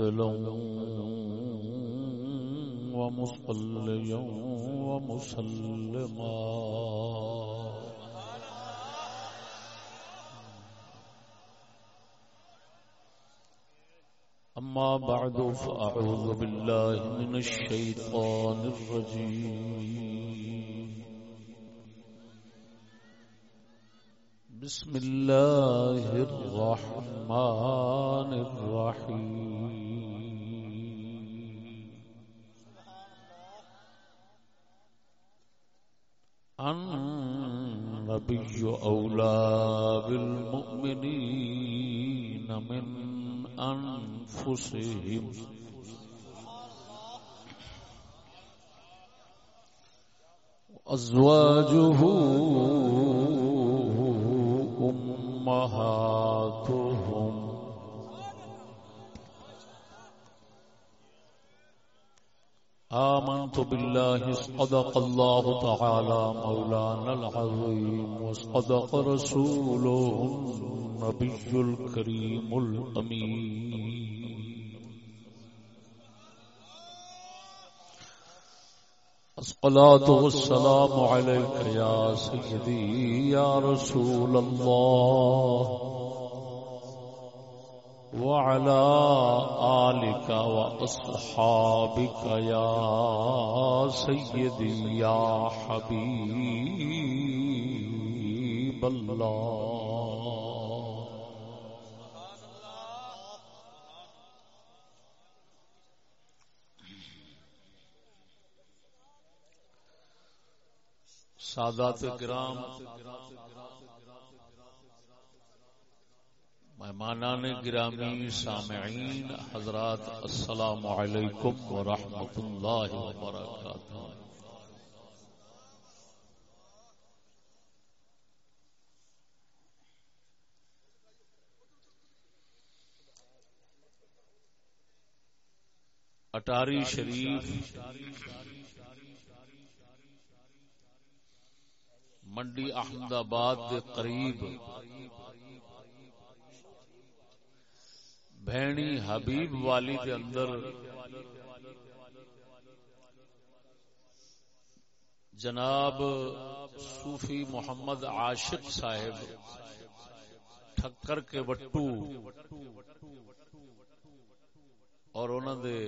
معتدلا ومصليا ومسلما. أما بعد فأعوذ بالله من الشيطان الرجيم. بسم الله الرحمن الرحيم. النبي أولى بالمؤمنين من أنفسهم. أزواجه أمهاتهم. آمنت بالله صدق الله تعالى مولانا العظيم وصدق رسوله النبي الكريم الأمين. الصلاة والسلام عليك يا سيدي يا رسول الله. وعلى آلك وأصحابك يا سيدي يا حبيب الله. سادات گرام مہمانان گرامی سامعین، حضرات، السلام علیکم ورحمۃ اللہ وبرکاتہ۔ اٹاری شریف، منڈی احمد آباد کے قریب بہنی حبیب والی دے اندر جناب صوفی محمد عاشق صاحب ٹھکر کے وٹو اور انہوں دے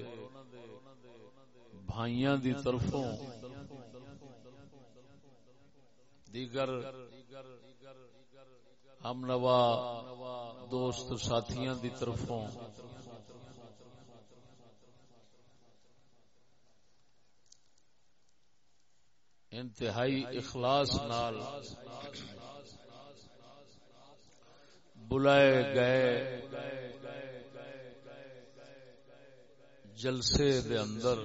بھائیاں دی طرفوں دیگر ہم نوا دوست ساتھیاں دی طرفوں۔ انتہائی اخلاص نال بلائے گئے جلسے دے اندر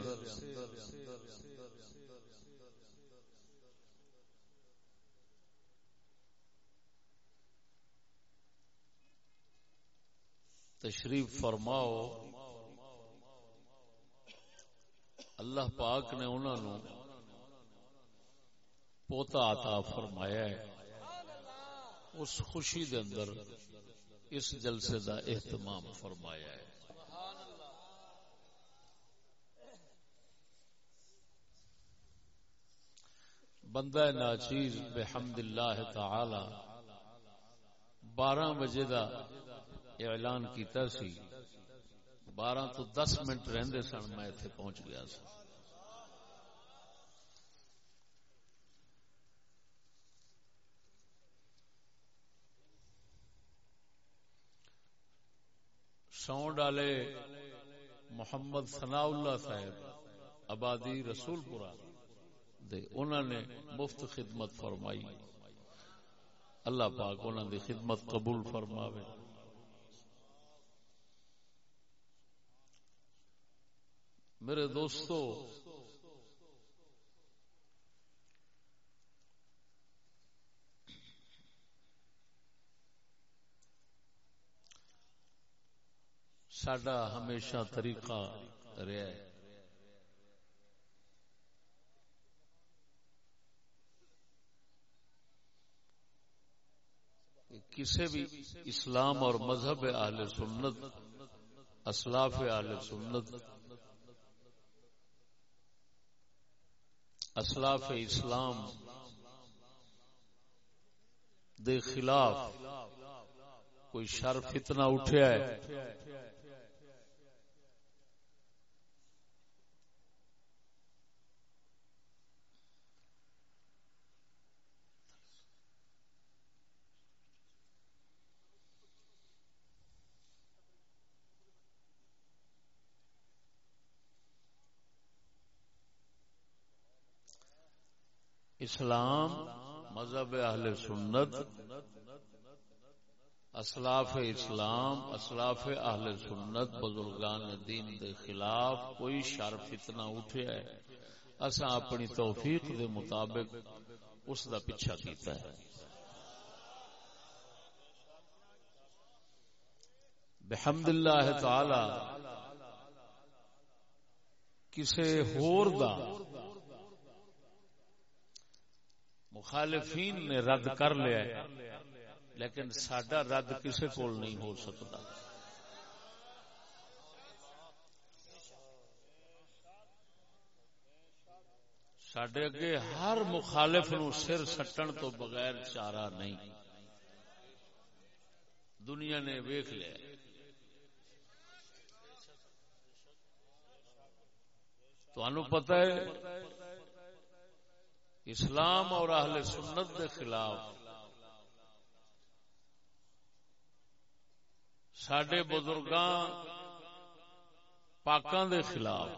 تشریف فرماؤ۔ اللہ پاک نے انہوں نے پوتا عطا فرمایا ہے۔ اس خوشی دے اندر اس جلسے دا اہتمام فرمایا ہے۔ بندہ ناچیز بحمد اللہ تعالی بارہ بجے دا اعلان کیتا سی، بارہ تو دس منٹ رہندے سن، میں اتنے پہنچ گیا سا۔ سو ڈالے محمد ثناء اللہ صاحب، آبادی رسول پورا دے انہوں نے مفت خدمت فرمائی۔ اللہ پاک انہوں دی خدمت قبول فرماوے۔ میرے دوستو سڈا ہمیشہ طریقہ رہا ہے۔ کسی بھی اسلام اور مذہب اہل سنت، اسلاف اہل سنت اسلاف اسلام دے خلاف کوئی شر فتنہ اٹھیا ہے اسلام، مذہب اہل سنت، اسلاف اسلام، اسلاف اہل سنت، بزرگان دین دے خلاف کوئی شر فتنہ اٹھیا ہے۔ اسا اپنی توفیق دے مطابق اس دا پیچھا کیتا ہے۔ بحمد اللہ تعالی، کسے ہور دا مخالفین نے رد کر لیا ہے، لیکن سڈا رد کسی کو نہیں ہو سکتا۔ سڈے اگے ہر مخالف نو سر سٹن تو بغیر چارہ نہیں۔ دنیا نے ویخ لیا۔ تو پتہ ہے اسلام اور اہل سنت کے خلاف۔ سڈے بزرگ پاکوں کے خلاف۔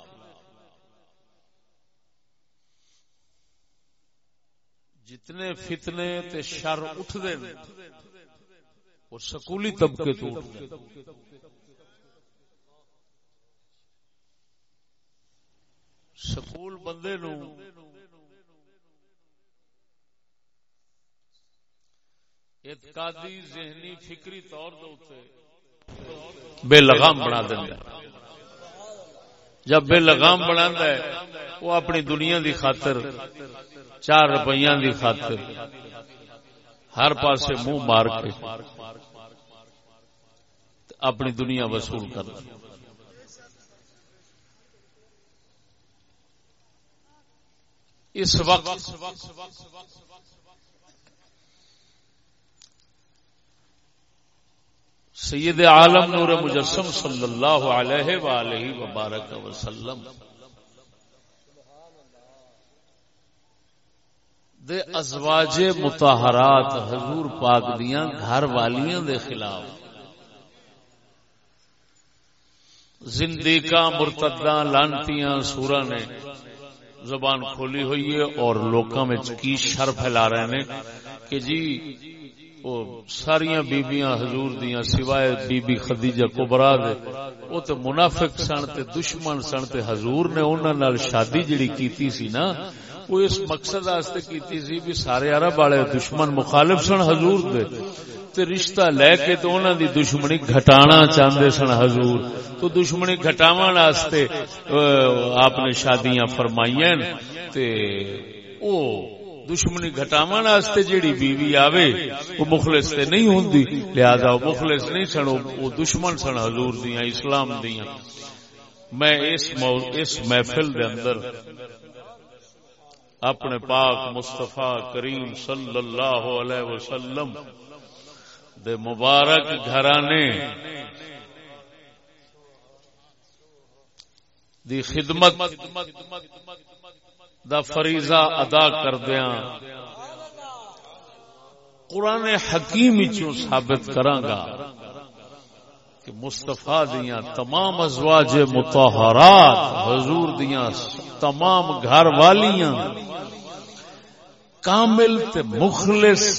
جتنے فتنے تے شر اٹھتے ہیں وہ سکولی طبقے تو سکول بندے نو اعتقادی ذہنی فکری طور بے لگام بنا دینا جب بے لگام بنا ہے، وہ اپنی دنیا دی خاطر، چار روپیہ دی خاطر ہر پاسے منہ مار کے اپنی دنیا وصول کر اس وقت سید عالم نور مجسم صلی اللہ علیہ وآلہ وبارک وسلم۔ دے ازواج متحرات حضور پاک دیاں گھر والیاں دے خلاف۔ زندگی مرتدہ لانتیاں سورا نے زبان کھولی ہوئی ہے اور لوکاں میں کی شر پھیلا رہے ہیں کہ جی ساریا بیبیاں حضور دیاں سوائے بی بی خدیجہ کبرا دے او تے منافق سن تے دشمن سن تے حضور نے انہاں نال شادی جڑی کیتی سی نا، وہ اس مقصد واسطے کیتی سی بھی سارے عرب والے دشمن مخالف سن حضور دے۔ تے رشتہ لے کے تو انہاں دی دشمنی گھٹانا چاہندے سن حضور۔ تو دشمنی گھٹاون واسطے آپ نے شادیاں فرمائیاں، تے او دشمنی گھٹاو واسطے جیڑی بیوی آوے، وہ مخلص تے نہیں ہوندی، لہذا وہ مخلص نہیں سن، وہ دشمن سن حضور دیاں، اسلام دیاں۔ میں اس اس محفل دے اندر اپنے پاک مصطفی کریم صلی اللہ علیہ وسلم دے مبارک گھرانے دی خدمت دا فریضہ ادا کردیا قرآن حکیم چوں ثابت کرانگا کہ مصطفیٰ دیاں تمام ازواج متحرات حضور دیاں تمام گھر والیاں کامل تے مخلص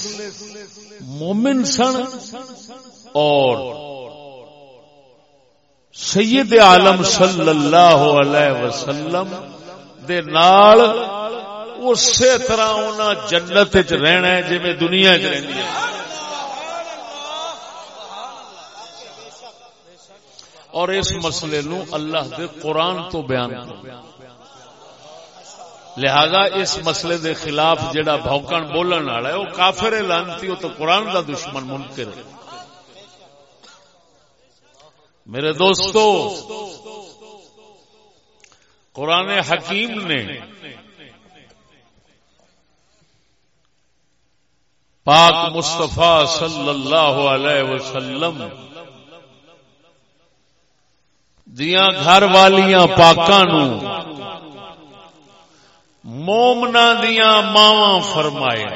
مومن سن اور سید عالم صلی اللہ علیہ وسلم دے نال اسی طرح انہاں جنت وچ رہنا ہے جویں دنیا وچ رہندی ہے۔ اور اس مسئلے نو اللہ دے قرآن تو بیان کر۔ لہذا اس مسئلے دے خلاف جڑا بھوکن بولن والا ہے، وہ کافر لانتی ہو تو قرآن دا دشمن منکر ہے۔ میرے دوستو قرآن حکیم نے پاک مصطفیٰ صلی اللہ علیہ وسلم دیا گھر والیاں پاکاں مومنا دیا ماوا فرمایا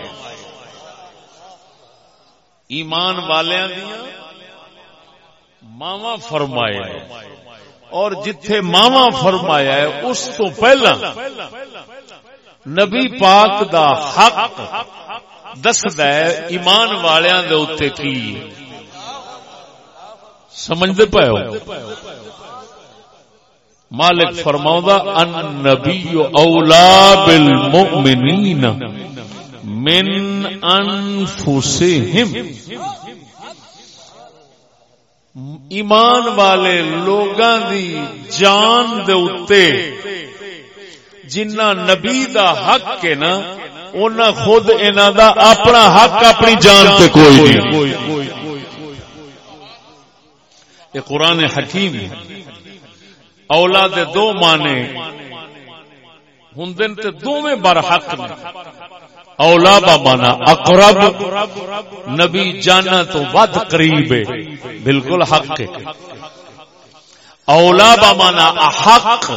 ایمان والیاں دیا ماوا فرمایا اور جتھے ماوا فرمایا ہے، اس تو پہلا نبی پاک دا حق دسد ایمان والیاں دے اتنے کی۔ سمجھتے پے مالک فرماؤں ان نبی اولا بالمؤمنین من انفسہم۔ ایمان والے لوگاں دی جان دے اتے جنہ نبی دا حق ہے نا انہاں خود انہاں دا اپنا حق، اپنی جان تے کوئی نہیں۔ یہ قرآن حکیم ہے۔ اولا دے دو مانے ہوں تے دو میں بر حق نے۔ اولا با مانا، اقرب نبی جانا تو ود قریب ہے۔ بالکل حق ہے۔ اولا با مانا، احق۔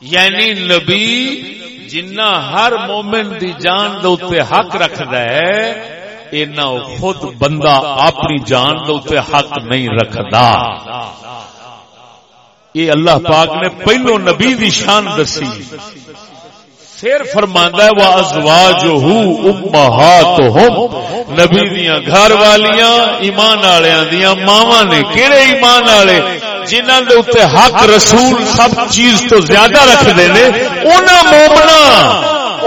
یعنی نبی جنہ ہر مومن دی جان دے حق رکھد ہے اینا خود بندہ اپنی جان دے حق نہیں رکھدا۔ یہ اللہ پاک نے پہلو نبی دی شان دسی۔ پھر فرماندا ہے وہ ازواج امہات نبی دیاں گھر والیاں، ایمان والےاں دیاں ماواں نے کیڑے ایمان والے جنہاں دے اوتے حق رسول سب چیز تو زیادہ رکھ دے نے انہاں مومنا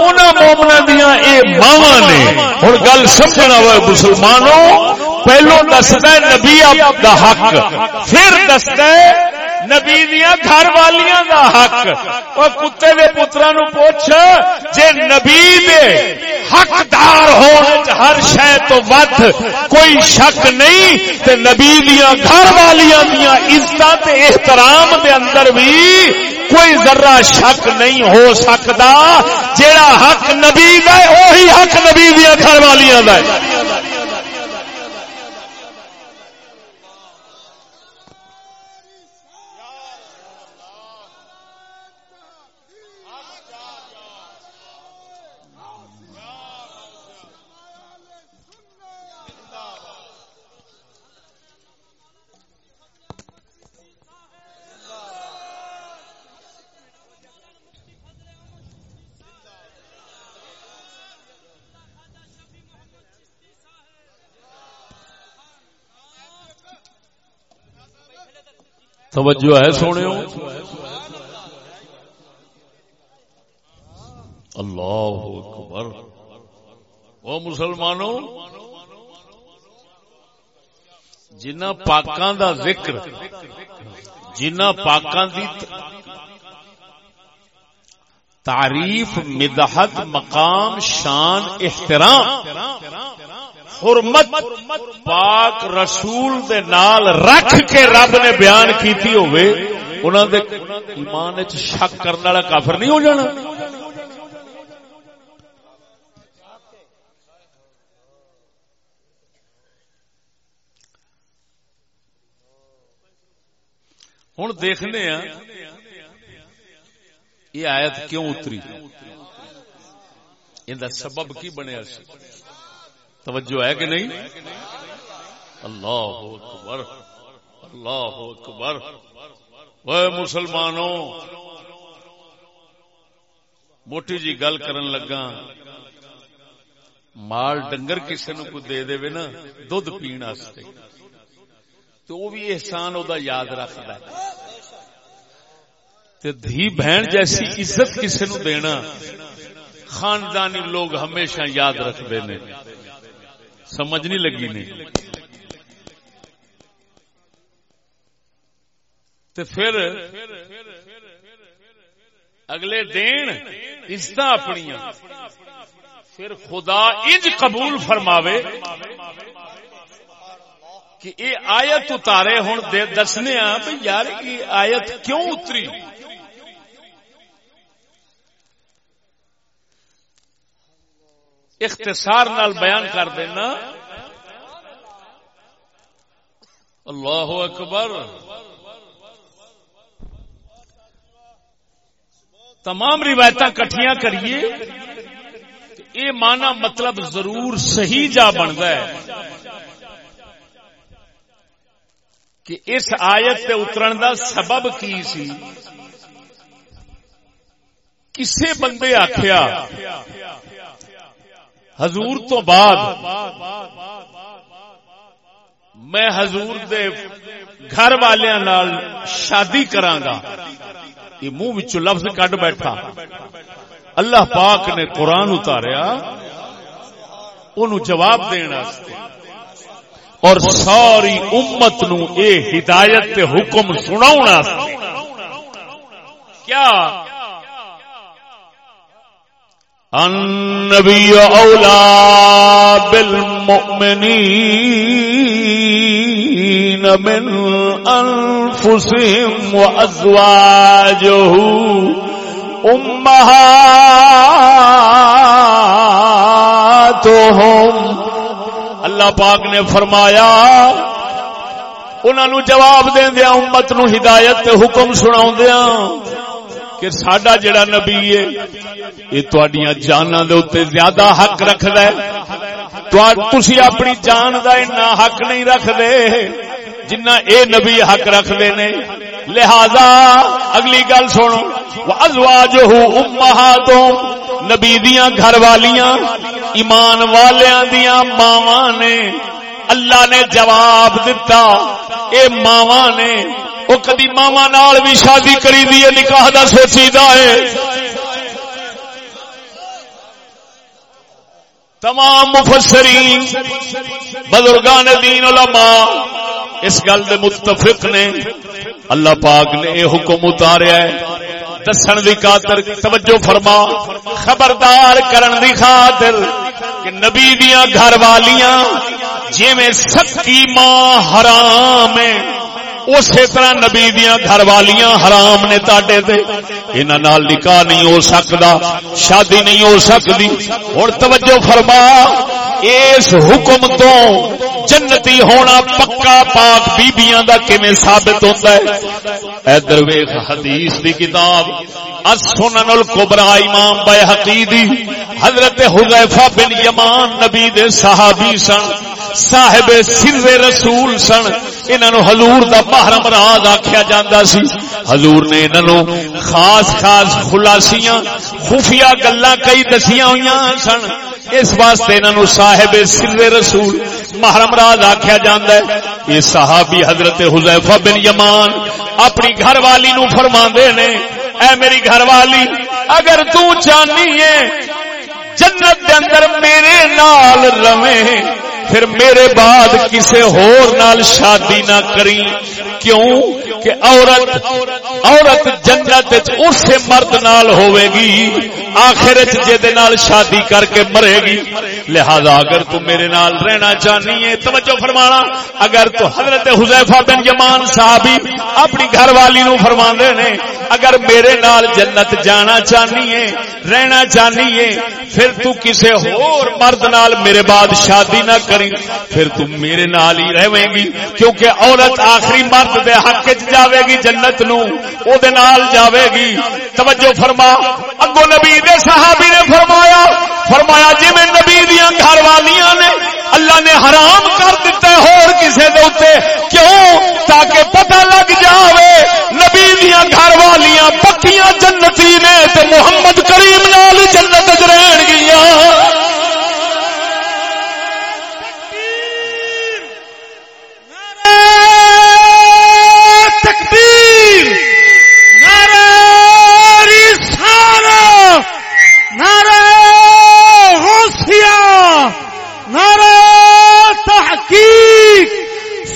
انہاں مومنا دیاں اے ماواں نے۔ ہن گل سمجھنا ہوئے مسلمانوں، پہلو دسدا ہے نبی دا حق، پھر دسدا نبی دیا گھر والیاں دا حق۔ اور کتے دے پترا نو پوچھ، جے نبی دے حقدار ہونے ہر شہ تو ود کوئی شک نہیں، تے نبی دیا گھر والیاں دیا عزت احترام دے اندر بھی کوئی ذرہ شک نہیں ہو سکتا، جیڑا حق نبی دا ہے وہی حق نبی دیا گھر والیاں دا ہے۔ توجہ ہے سونے اللہ اکبر۔ وہ مسلمانوں، جنہ پاکاں دا ذکر، جنہ پاکاں دی تعریف، مدحت، مقام، شان، احترام حرمت پاک رسول دے نال رکھ کے رب نے بیان کیتی ہوئے انہاں دے ایمان وچ شک کرنے والا کافر نہیں ہو جانا۔ ہوں دیکھنے ہیں یہ آیت کیوں اتری؟ ان سبب کی بنیا سی؟ توجہ ہے کہ نہیں؟ اللہ اکبر اللہ اکبر۔ وہ مسلمانوں، موٹی جی گل کرن لگا۔ مال ڈنگر کسی نو کو دے دے نا دھد پینے تو وہ بھی احسان وہ یاد رکھتا ہے۔ دھی بہن جیسی عزت کسی نو دینا، خاندانی لوگ ہمیشہ یاد رکھتے ہیں سمجھ نہیں لگی نہیں۔ تو پھر اگلے دین عزت اپنی پھر خدا انج قبول فرماوے کہ یہ آیت اتارے ہوں دسنے بھائی یار یہ آیت کیوں اتری؟ اختصار نال بیان کر دینا۔ اللہ اکبر۔ تمام روایت کٹھیاں کریے۔ یہ مانا مطلب ضرور صحیح جا بنتا ہے۔ کہ اس آیت اترن دا سبب کی سی؟ کسے بندے آخیا حضور تو بعد میں حضور دے گھر والوں شادی کرانگا یہ منہ لفظ کڈ بیٹھا۔ اللہ پاک نے قرآن اتاریا ان جواب دینا اور ساری امت نو اے ہدایت تے حکم سنا کیا النبی اولا بالمؤمنین من انفسهم وازواجه امہاتهم اللہ پاک نے فرمایا انہوں جواب دیا، امت نو ہدایت حکم سنا دیا۔ کہ سڈا جڑا نبی ہے، یہ تڈیا جانا دے زیادہ حق رکھد تھی اپنی جان کا اتنا حق نہیں رکھتے جنہ اے نبی حق رکھتے نے۔ لہذا اگلی گل سنو ازواج امہاتوں، نبی دیاں گھر والیاں ایمان والیاں دیاں ماوا نے۔ اللہ نے جواب دتا، اے ماوا نے وہ کدی ماوا نال بھی شادی کری دی نکاح دا سوچی دا ہے۔ تمام مفسرین، بزرگان دین، علماء، اس گل دے متفق نے اللہ پاک نے یہ حکم اتاریا ہے۔ دسن دی خاطر توجہ فرما، خبردار کرن دی خاطر کہ نبی دیا گھر والیاں جی میں سکی ماں حرام ہے اسی طرح نبی دیا گھر والیاں حرام نے تاڈے تے انہاں نال نکاح نہیں ہو سکدا، شادی نہیں ہو سکدی۔ ہن توجہ فرما۔ اس حکم تو جنتی ہونا پکا پاک بیبیاں دا کیویں ثابت ہوتا ہے؟ ادھر ویکھ حدیث دی کتاب، السنن الکبرى امام بیہقی دی، حضرت حذیفہ بن یمان نبی دے صحابی سن، صاحب سر رسول سن انہوں حضور دا محرم راز آخیا جاندہ سی۔ حضور نے انہوں خاص خاص خلاصیاں، خفیہ گلا کئی دسیاں ہوئی سن۔ اس واسطے انہوں صاحب سر رسول محرم راز آخیا جاندہ ہے، یہ صحابی حضرت حضیفہ بن یمان اپنی گھر والی نو فرما نے، اے میری گھر والی اگر تو چاہنی ہے، جنت دے اندر میرے نال رویں پھر میرے بعد کسی ہور نال شادی نہ کری کیوں؟ کہ عورت عورت جنت اس مرد نال ہوے گی آخر نال شادی کر کے مرے گی۔ لہذا اگر تو میرے نال رہنا چاہنی ہے، توجہ فرمانا، اگر تو حضرت حذیفہ بن یمان صحابی اپنی گھر والی نو فرما نے، اگر میرے نال جنت جانا چاہنی ہے، رہنا چاہنی ہے، پھر تو کسے ہور مرد نال میرے بعد شادی نہ کر کری پھر تم میرے نال ہی رہے گی، کیونکہ عورت آخری مرد دے حق چ جاوے گی جنت نو، او دے نال جاوے گی۔ توجہ فرما، اگو نبی دے صحابی نے فرمایا فرمایا جی میں نبی دیاں گھر والیاں نے اللہ نے حرام کر دیتا ہے، ہور کسے دے اوتے کیوں؟ تاکہ پتہ لگ جاوے، نبی دیاں گھر والیاں پکیاں جنتی نے تے محمد کریم نال جنت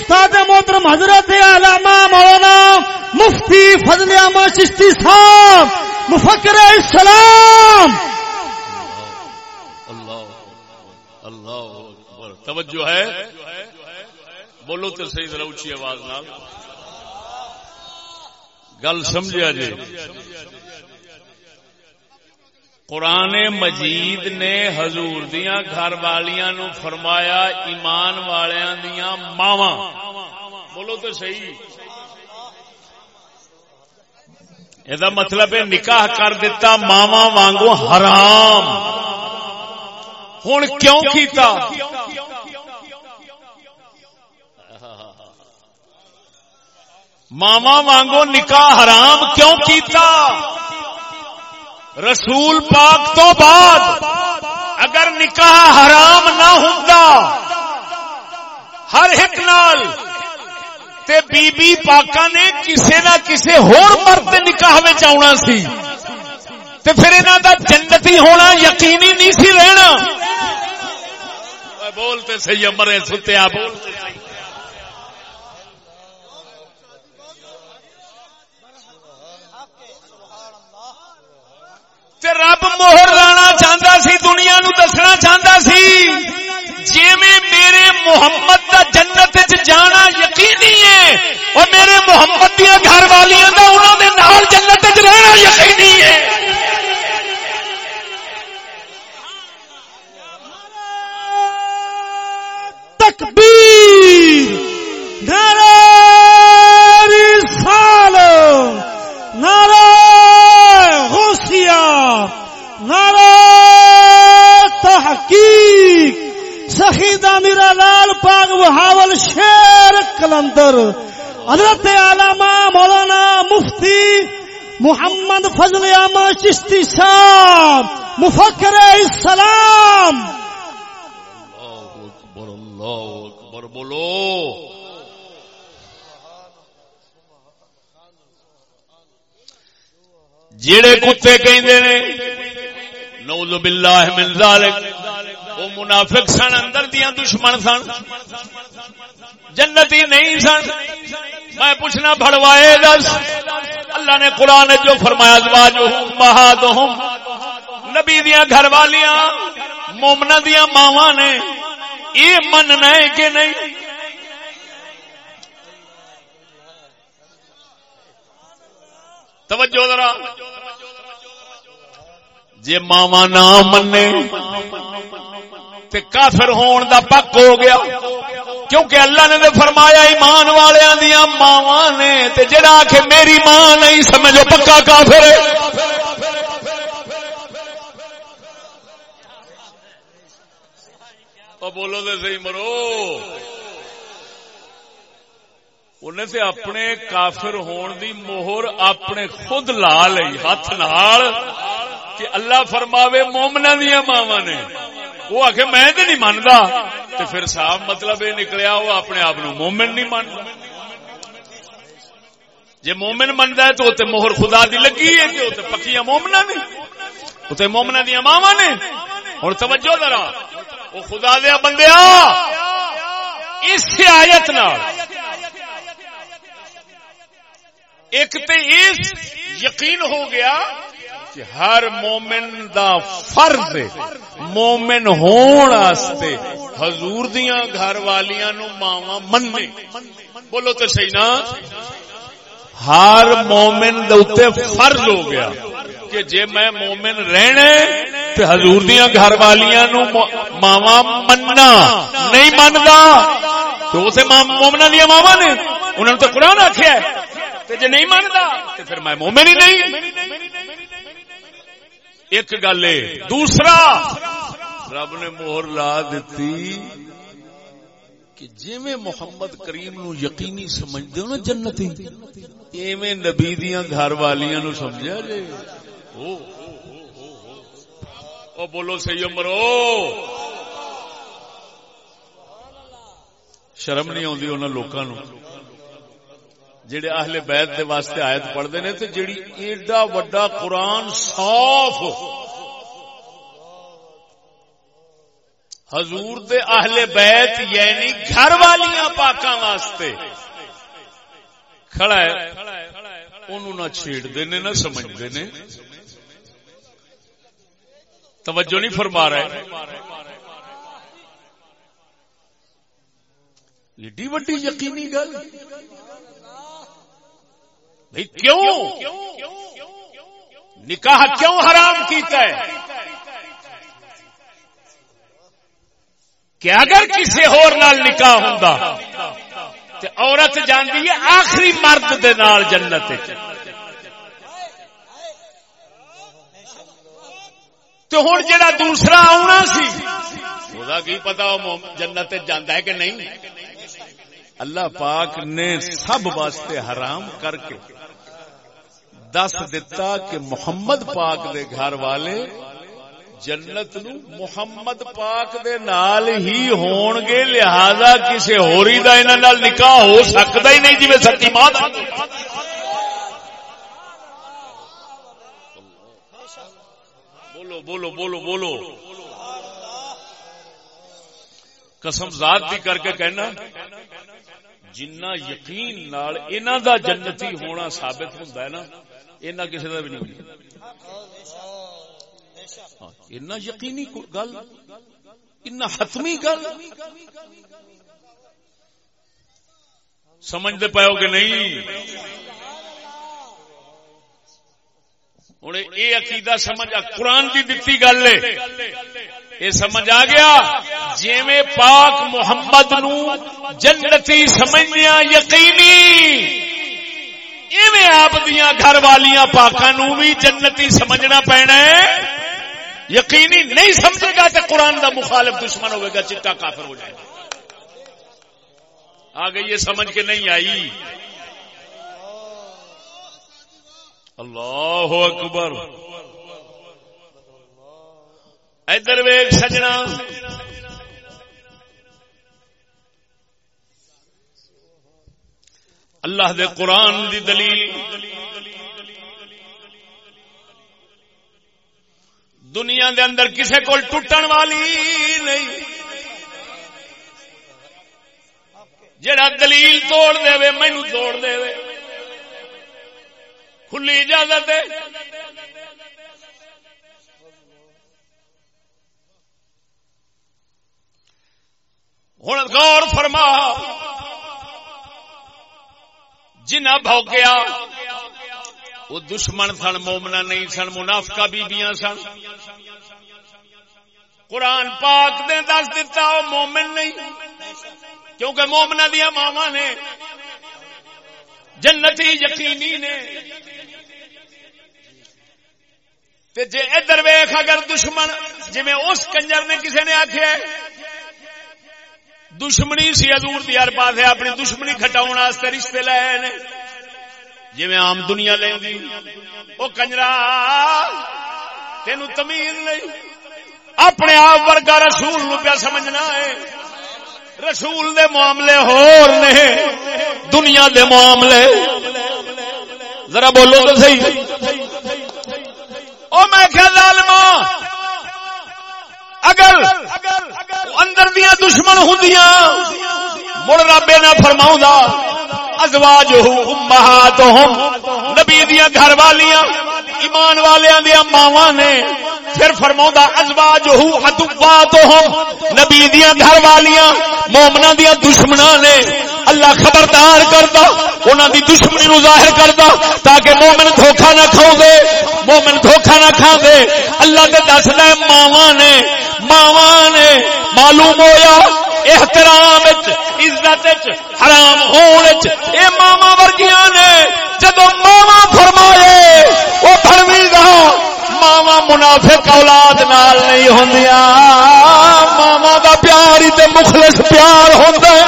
استاد محترم حضرت علامہ مولانا مفتی فضل احمد چشتی صاحب، مفکر اسلام اللہ اللہ توجہ ہے؟ بولو تو صحیح ذرا اچھی آواز نال۔ گل سمجھا جی۔ قرآن مجید نے حضور دیا گھر والیاں نو فرمایا ایمان والیاں دیا ماوا بولو تو صحیح۔ یہ مطلب ہے نکاح کر دیتا ماوا وانگو حرام۔ ہوں کیوں کیتا؟ ماوا وانگو نکاح حرام کیوں کیتا؟ رسول پاک تو بعد اگر نکاح حرام نہ ہوتا، ہر ایک نال تے بی بی پاکا نے کسے نہ کسے ہور مرد نکاح میں آنا سی۔ تے پھر انہوں دا جنتی ہونا یقینی نہیں سی رہنا۔ بولتے سی مرے ستیا بولتے رب موہر لانا چاہتا حضرت علامہ مولانا مفتی محمد فضل احمد چشتی صاحب، مفکر اسلام اللہ اکبر اللہ اکبر، بولو۔ جڑے کتے کہندے نے، نعوذ باللہ من ذالک، وہ منافق سن، اندر دیا دشمن سن، جنتی نہیں سن۔ میں پوچھنا بڑوائے دس۔ اللہ نے قرآن جو فرمایا مہاد نبی دیا گھر والیاں مومنا دیا ماوا نے، یہ مننا ہے کہ نہیں؟ توجہ ذرا۔ جی ماوا نہ منے تے کافر ہون دا پک ہو گیا۔ کیونکہ اللہ نے تو فرمایا ایمان والے دیا ماوا نے، تے جڑا کہ میری ماں نہیں سمجھو پکا کافر ہے۔ بولو تو صحیح مرو۔ انہیں تے اپنے کافر ہون دی مہر اپنے خود لا لی ہاتھ نال، کہ اللہ فرماوے مومنا دیا ماوا نے۔ وہ آخ میں تو نہیں مانتا تو پھر صاف مطلب یہ نکلیا، وہ اپنے آپ مومن نہیں مانتا جی مومن منتا ہے تو اتنے موہر خدا دی لگی ہے کہ اتنے پکیا مومنا نے اتنے مومنا دیا ماوا نے۔ ہوں توجہ ذرا وہ خدا دیا بندیا، اس آیت نال۔ ایک تے اس یقین ہو گیا کہ ہر مومن دا فرض مومن ہون واسطے حضور دیاں گھر والیاں نو ماوا مننے۔ بولو تو صحیح نا۔ ہر مومن دے فرض ہو گیا کہ جے میں مومن رہنے تے حضور دیاں گھر والیاں نو ماوا مننا۔ نہیں مندا تو اسے مومنا دیا ماوا نے۔ انہوں نے تو قرآن آخیا ہے۔ جے نہیں منتا تو پھر میں مومن ہی نہیں۔ ایک گل دوسرا، رب نے مہر لا دیتی کہ جی میں محمد کریم نو یقینی سمجھتے ہو نا جنتی، ایویں نبی دیا گھر والیاں نو سمجھا جی او بولو سی مرو شرم نہیں آتی انہوں لوگوں جڑے اہل بیت دے واسطے آیت پڑھتے ہیں تو جڑی ایڈا وڈا قرآن صاف حضور دے اہل بیت یعنی گھر والیاں پاکاں واسطے۔ کھڑا ہے، انہوں نہ چھیڑتے نے، نہ سمجھتے نے۔ توجہ نہیں فرما رہے۔ ایڈی وڈی یقینی گل۔ بھائی کیوں؟ نکاح کیوں حرام کیتا ہے؟ کہ اگر کسی ہور نال نکاح ہوں تو عورت جانتی ہے آخری مرد دے نال جنت تو ہوں جا دوسرا آنا سی وہ کی پتا جنت جانا ہے کہ نہیں؟ اللہ پاک نے سب واسطے حرام کر کے دس دتا کہ محمد پاک دے گھر والے جنت نو محمد پاک دے نال ہی ہون گے، لہذا کسی ہوری دا انہاں نال نکاح ہو سکتا ہی نہیں جی سچی ماں بولو بولو بولو بولو۔ قسم ذات بھی کر کے کہنا، جنہ یقین نال انہاں دا جنتی ہونا ثابت ہوندا ہے نا اینا کسی دا بھی نہیں ہوتا ہاں، اینا یقینی گل اینا حتمی گل۔ سمجھ سمجھتے پاؤ کہ نہیں؟ ہوں یہ عقیدہ سمجھ قرآن کی دتی گل یہ سمجھ آ گیا؟ جی پاک محمد نو جنتی سمجھنے یقینی۔ آپ دیا گھر والیاں پاکا نو بھی جنتی سمجھنا پینا ہے؟ یقینی نہیں سمجھے گا تو قرآن دا مخالف دشمن ہوئے گا، چٹا کافر ہو جائے گا۔ آگے یہ سمجھ کے نہیں آئی۔ اللہ اکبر۔ ادھر ویگ سجنا۔ اللہ دے قرآن دی دلیل۔ دنیا دے اندر کسے کو ٹوٹن والی نہیں۔ جڑا دلیل توڑ دے مینو توڑ دے کھلی اجازت ہوں غور فرما۔ جنا بھوکیا، وہ دشمن سن مومنا نہیں سن، منافقہ بیبیاں سن۔ قرآن پاک نے دس دتا، وہ مومن نہیں، کیونکہ مومنا دیا ماوا نے۔ جنتی یقینی نے۔ جی ادھر ویخ اگر دشمن جی اس کنجر نے کسی نے آخیا دشمنی سی ادور دی ہر پاس اپنی دشمنی کٹاؤ رشتے لائے نے جی میں آم دنیا لینی وہ کنجرا تین تمیز نہیں اپنے آپ ورگا رسول نو پیا سمجھنا ہے رسول دے معاملے ہور نے دنیا دے معاملے ذرا بولو تو صحیح او میں کیا لالما اگر اندر دیا دشمن ہوں مڑ رابے نہ فرماؤں ازواج امہات نبی دیا گھر والیاں، ایمان والیاں دیا ماواں نے پھر فرما ازواج ادوات نبی دیا گھر والیاں مومنا دیا دشمنا نے اللہ خبردار کرتا انہوں دی دشمنی نو ظاہر کرتا تاکہ مومن دھوکھا نہ کھاؤ دے مومن دھوکھا نہ کھا دے اللہ کے دس دے ماوا نے ماوا نے معلوم ہویا، احترام عزت حرام ہونے اے ورگیاں نے جدو ماوا فرمائے، وہ بڑوی گا۔ ماوا منافق اولاد نال نہیں ہوں ماوا دا پیار ہی تے مخلص پیار ہوتا ہے۔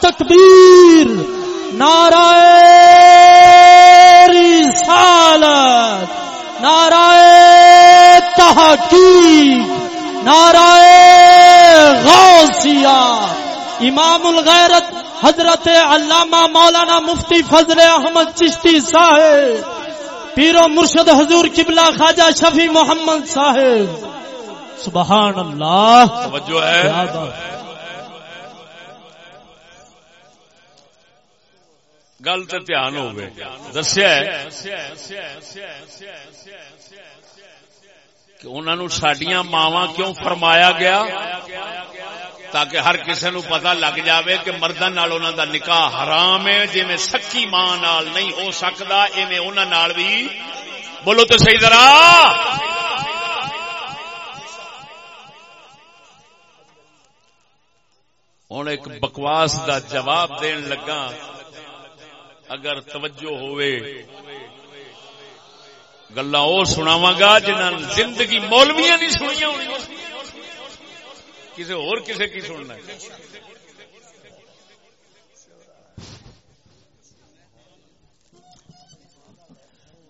تکبیر نعرہ رسالت نعرہ تحقیق نعرہ غوثیہ امام الغیرت حضرت علامہ مولانا مفتی فضل احمد چشتی صاحب پیر و مرشد حضور قبلہ خواجہ شفیع محمد صاحب۔ سبحان اللہ۔ توجہ ہے۔ گل تو دھیان ہو گئے دسیا کہ انہوں سڈیا ماوا کیوں فرمایا گیا؟ تاکہ ہر کسی نو پتا لگ جاوے کہ مردوں دا نکاح حرام ہے جی میں سکی ماں نال نہیں ہو سکتا ایویں انہوں بھی بولو تو صحیح ذرا۔ ہوں ایک بکواس دا جواب دین لگا اگر توجہ ہوئے گلا وہ سناوا گا جنہوں زندگی مولویا نہیں سنیا کسی اور کسی کی سننا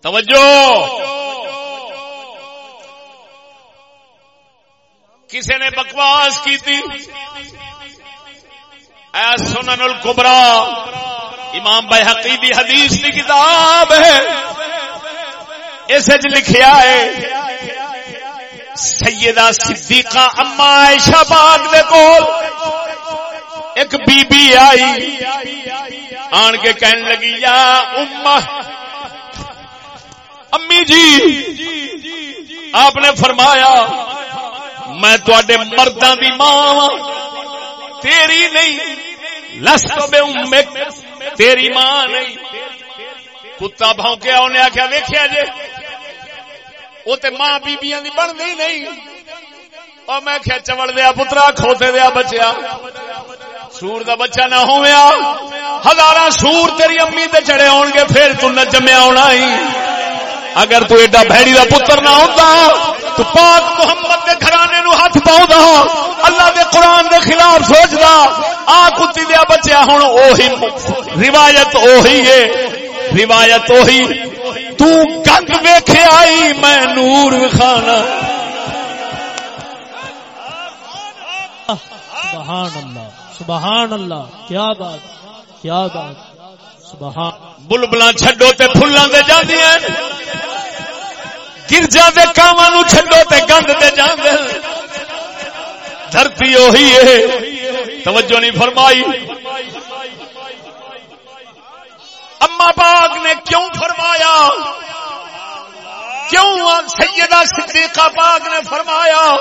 توجہ! کسی نے بکواس کی سنن الکبرا، امام بھائی حقیبی حدیث کی کتاب ہے۔ اس لکھیا ہے، سیدہ صدیقہ اما عائشہ باغ دے کول۔ ایک بی بی آئی، آن کے کہنے لگی، یا اما امی جی آپ نے فرمایا، میں تے مردوں کی ماں ہاں، تیری نہیں لس بے امک تیری ماں نہیں۔ کتا بھونکیا، انہیں آخیا ویخیا جی وہ تو ماں بیبیاں دی بن گئی نہیں۔ اور میں کیا چوڑ دیا پترا، کھوتے دیا بچیا۔ سور دا بچہ نہ ہویا ہزارہ سور تیری امی تے چڑے ہون گے، پھر تو نہ جمیا ہونا ہی۔ اگر تو ایڈا بھڑی دا پتر نہ ہوتا تو پاک محمد دے گھرانے نو ہاتھ پاؤ دا اللہ دے قرآن دے خلاف سوچ دا آ کتی دیا بچیا ہوں اوہی روایت اوہی ہے۔ روایت اوہی تو گند ویکھے آئی میں نور خانہ سبحان اللہ سبحان اللہ کیا بات کیا بات سبحان۔ بلبلا چڈو تے فلاں دے جاندی ہیں۔ گرجا دے کاواں نو چھڈو تے گند تے جاندے دھرتی وہی ہے۔ توجہ نہیں فرمائی۔ اما باغ نے کیوں فرمایا؟ کیوں سیدہ صدیقہ باغ نے فرمایا؟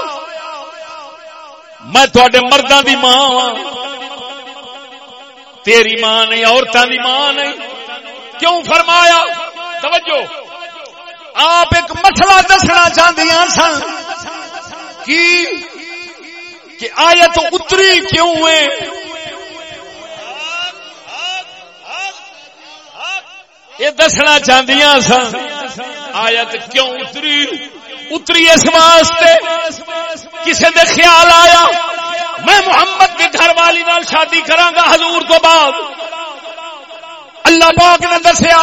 میں تھوڑے مردوں دی ماں ہاں۔ تیری ماں نہیں عورتوں دی ماں نہیں کیوں فرمایا؟ توجہ۔ آپ ایک مسئلہ دسنا چاہتی سن۔ کہ آیت اتری کیوں ہے؟ یہ دسنا چاہتی سن۔ آیت کیوں اتری؟ اتری اس واسطے کسی دے خیال آیا، میں محمد کی گھر والی نال شادی گا حضور تو بعد۔ اللہ پاک نے دسیا،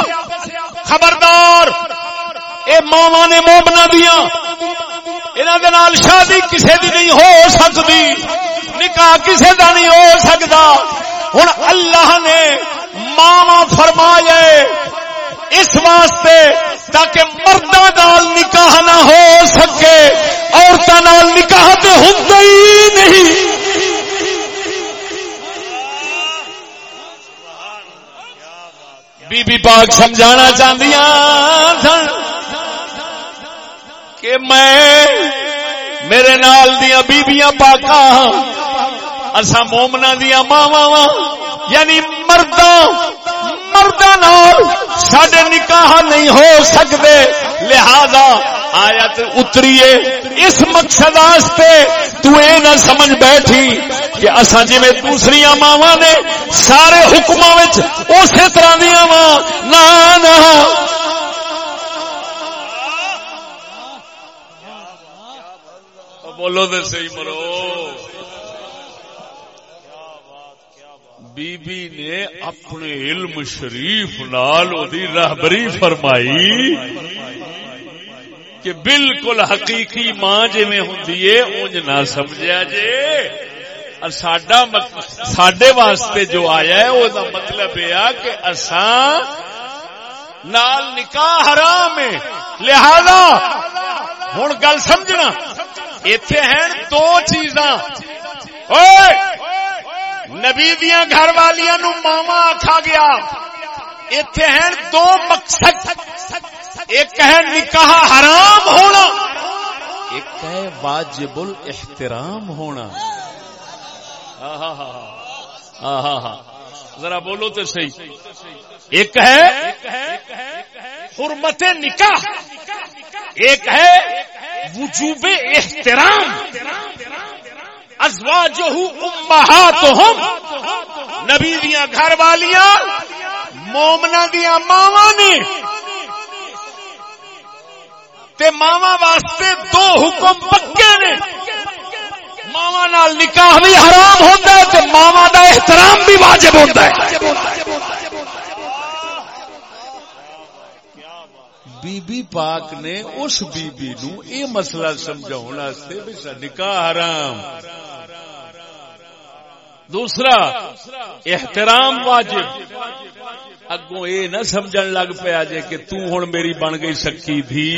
خبردار، اے ماوا نے مومنا دیا انہوں شادی کسی دی نہیں ہو سکتی، نکاح کسی کا نہیں ہو سکتا۔ ہوں اللہ نے ماوا فرمایا اس واسطے تاکہ مردوں نال نکاح نہ ہو سکے عورتوں نکاح تو ہوں ہی نہیں۔ بی بی پاک سمجھانا چاہتی سن کہ میں میرے نال دیا بیبیاں پاکا ہاں۔ اصا مومنا دیا ماوا ہاں۔ یعنی مرد مرد سڈے نکاح نہیں ہو سکتے لہذا آیت اتریے۔ اس مقصد تو اے نہ سمجھ بیٹھی کہ اصا جی میں دوسری ماوا نے سارے حکم اسی طرح دیا وا نہ بولو دے صحیح مرو۔ بی بی نے اپنے علم شریف نال رہبری فرمائی کہ بالکل حقیقی ماں جی ہوں نہ سمجھا جے۔ سڈے واسطے جو آیا ہے وہ مطلب یہ کہ اساں نال نکاح حرام ہے۔ لہذا ہوں گل سمجھنا۔ اتے ہیں دو چیزاں۔ نبی دیا گھر والیا نو ماوا آخا گیا اتے ہیں دو مقصد۔ ایک ہے نکاح حرام ہونا، ایک ہے واجب الاحترام ہونا۔ ہاں ہاں ہاں ذرا بولو تو صحیح۔ ایک ہے حرمت نکاح، ایک ہے وجوب احترام۔ ازوا جو نبی دیا گھر والیاں مومنا دیا ماوا نے. تے ماوا واسطے دو حکم پکے نے. ماوا نال نکاح بھی حرام ہوتا ہے تے ماوا دا احترام بھی واجب ہوتا ہے۔ بی بی پاک نے اس بی بی نو اے مسئلہ سمجھاؤ واسطے بھی نکاح حرام۔ دوسرا، احترام واجب۔ اگوں یہ نہ سمجھن لگ پیا جے کہ ہوں میری بن گئی سکی تھی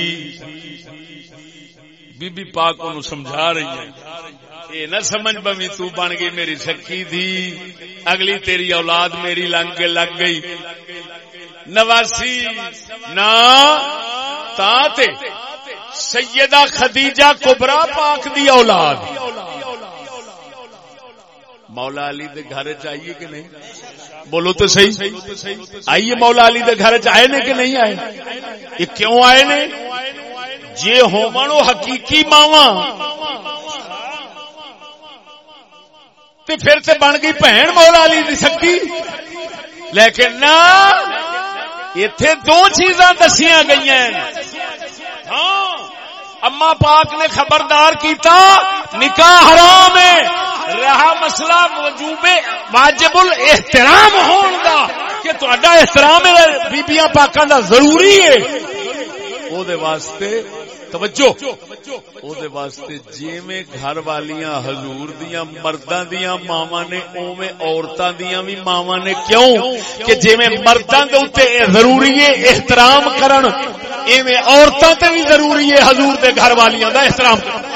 بی بی پاک کو سمجھا رہی ہے یہ نہ سمجھ بمی تو بن گئی میری سکی تھی اگلی تیری اولاد میری لنگ لگ گئی۔ نواسی، نا، تا تے، سیدہ خدیجہ کبرا پاک دی اولاد۔ مولا علی دے گھر چاہیے کہ نہیں؟ بولو تو صحیح۔ آئیے مولا علی دے گھر چائے نے کہ نہیں آئے؟ یہ کیوں آئے نے؟ جے ہو حقیقی ماوا تے پھر تے بن گئی بہن مولا علی دی سکی لیکن نہ اتے دو چیزاں دسیاں گئی ہاں اما پاک نے خبردار کیتا، نکاح حرام ہے۔ رہا مسئلہ وجوب واجب الاحترام ہون دا۔ کہ تہاڈا احترام بیبییاں پاکاں دا ضروری ہے۔ او دے واسطے توجہ! او دے واسطے جویں گھر والیاں حضور دیاں مرداں دیاں ماواں نے اوویں عورتاں دیاں وی ماواں نے کیوں؟ کہ جویں مرداں دے اوتے ضروری ہے احترام کرن ایویں عورتاں تے بھی ضروری ہے حضور دے گھر والیاں دا احترام کرن۔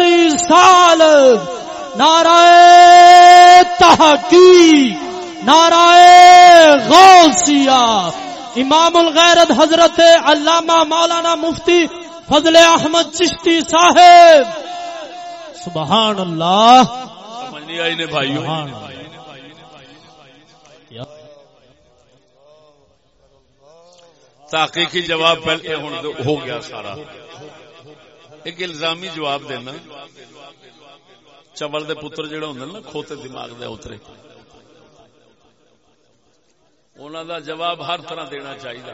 رسالت نعرہ تحقیق۔ نعرہ غوثیہ۔ امام الغیرت حضرت علامہ مولانا مفتی فضل احمد چشتی صاحب۔ سبحان اللہ۔ تحقیقی جواب پہلے ہو گیا سارا۔ ایک الزامی جواب دینا۔ چبل دے پتر جڑے ہوں نا کھوتے دماغ دے اترے انہوں دا جواب ہر طرح دینا چاہیے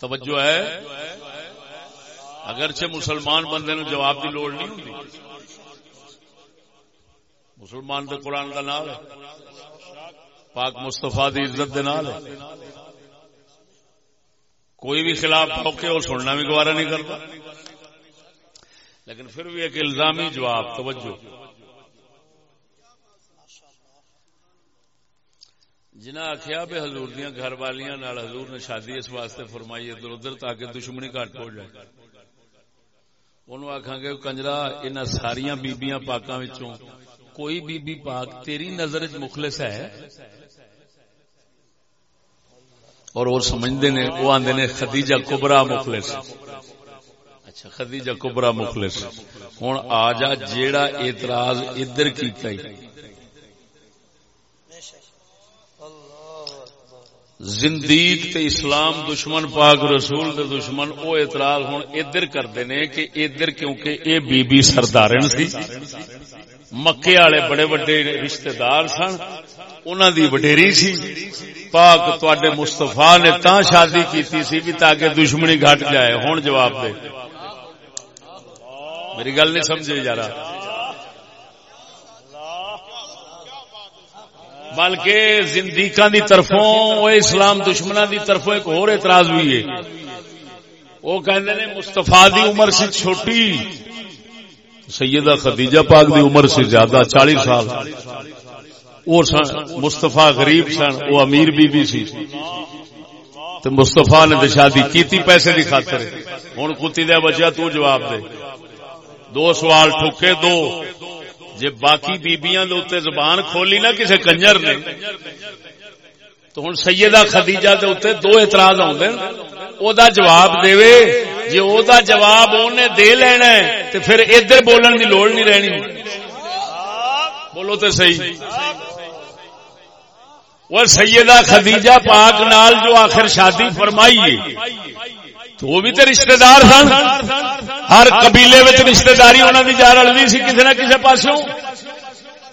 توجہ ہے اگرچہ مسلمان بندے نو جواب کی لوڑ نہیں ہوتی مسلمان دے قرآن کا نام ہے پاک مستفا دی عزت دے نال ہے کوئی بھی خلاف موقع اور سننا بھی گوارا نہیں کرتا لیکن پھر بھی ایک الزامی جواب توجہ جنہ آخیا بھی ہزور دیا گھر والیاں حضور نے شادی اس واسطے فرمائی، ادھر ادھر تاکہ دشمنی گھٹ ہو جائے۔ انہوں آخا گے، کنجرا ان ساریا بیبیاں پاکوں کوئی بی بی پاک تیری نظر چ مخلص ہے؟ اور وہ سمجھتے نے، وہ آدھے نے، خدیجہ کبرا مخلص۔ اچھا خدیجہ کبرا مخلص۔ ہوں آ جا جیڑا اعتراض ادھر کیتا ہی۔ زندید تے اسلام دشمن، پاک رسول دے دشمن، او اعتراض ہوں ادھر کرتے نے کہ ادھر کیونکہ اے بی بی سردارن سی۔ مکے والے بڑے بڑے رشتہ دار سن انہوں دی وڈیری سی۔ پاک تے مستفا نے تا شادی کیتی سی بھی تاکہ دشمنی گھٹ جائے۔ ہوں جواب دے۔ میری گل نہیں سمجھے جا رہا بلکہ زندیقاں دی طرفوں وہ اسلام دشمنوں دی طرفوں ایک اور اعتراض بھی ہے۔ وہ کہندے نے مستفا دی عمر سی چھوٹی، سیدہ خدیجہ پاک دی عمر سے زیادہ، چالیس سال۔ وہ مستفا غریب سن، وہ امیر بی بی سی۔ تو مستفا نے تو شادی کیتی پیسے دی خاطر۔ ہوں کتی دیا بچیا تو جواب دے۔ دو سوال ٹھوکے دو۔ جی باقی بیبیاں دے زبان کھولی نہ کسی کنجر نے۔ تو ہوں سیدہ خدیجہ دے اتنے دو اعتراض آدھے او دا جواب دے جی او دا جواب انہیں دے لینا ہے تو پھر ادھر بولن دی لوڑ نہیں رہنی۔ بولو تو صحیح۔ وہ سیدہ خدیجہ پاک نال جو آخر شادی فرمائی تو وہ بھی تو رشتے دار سن۔ ہر قبیلے رشتے داری انہوں کی جا رلتی سی کسی نہ کسی پاسوں۔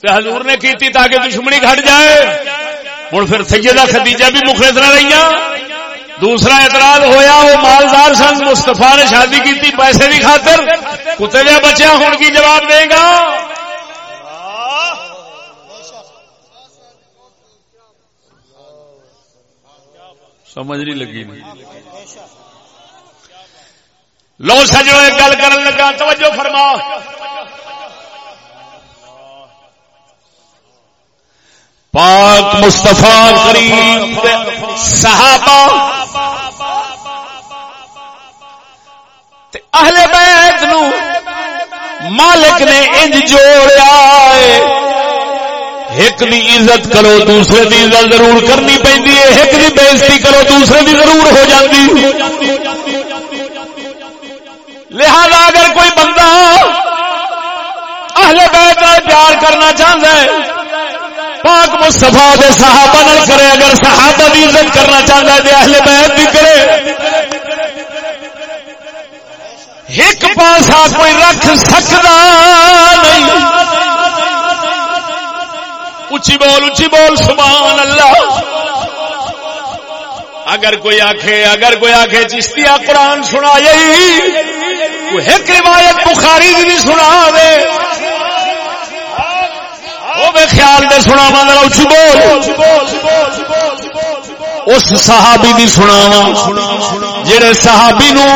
حضور نے کیتی تاکہ دشمنی گھٹ جائے۔ ہوں پھر سیدہ خدیجہ بھی مخلص نہ رہی دوسرا اعتراض ہویا، وہ مالدار سن مستفا نے شادی کی پیسے کی خاطر۔ کتے دیا بچیا ہوں کی جواب دے گا؟ سمجھ نہیں لگی۔ نہیں لو سجو گل کر لگا، توجہ فرما۔ پاک مستفا کریم صحابہ اہل بیت نو مالک نے انج جوڑیا ایک دی عزت کرو، دوسرے دی عزت ضرور کرنی پی ایک دی بےزتی کرو، دوسرے دی ضرور ہو جاتی لہذا اگر کوئی بندہ اہل بیت پیار کرنا چاہتا ہے، پاک مستفا دے صحابہ نہ کرے، اگر صحابہ کی عزت کرنا چاہتا ہے تو اہل بیت بھی کرے۔ ایک پاسا کوئی رکھ سکتا نہیں۔ اچھی بول اچھی بول، سبحان اللہ۔ اگر کوئی آخے اگر کوئی آخے چشتیا قرآن سنا ایک روایت بخاری بھی سنا دے وہ خیال دے سنا وا اچھی بول۔ اس صحابی دی سنا جڑے صحابی نو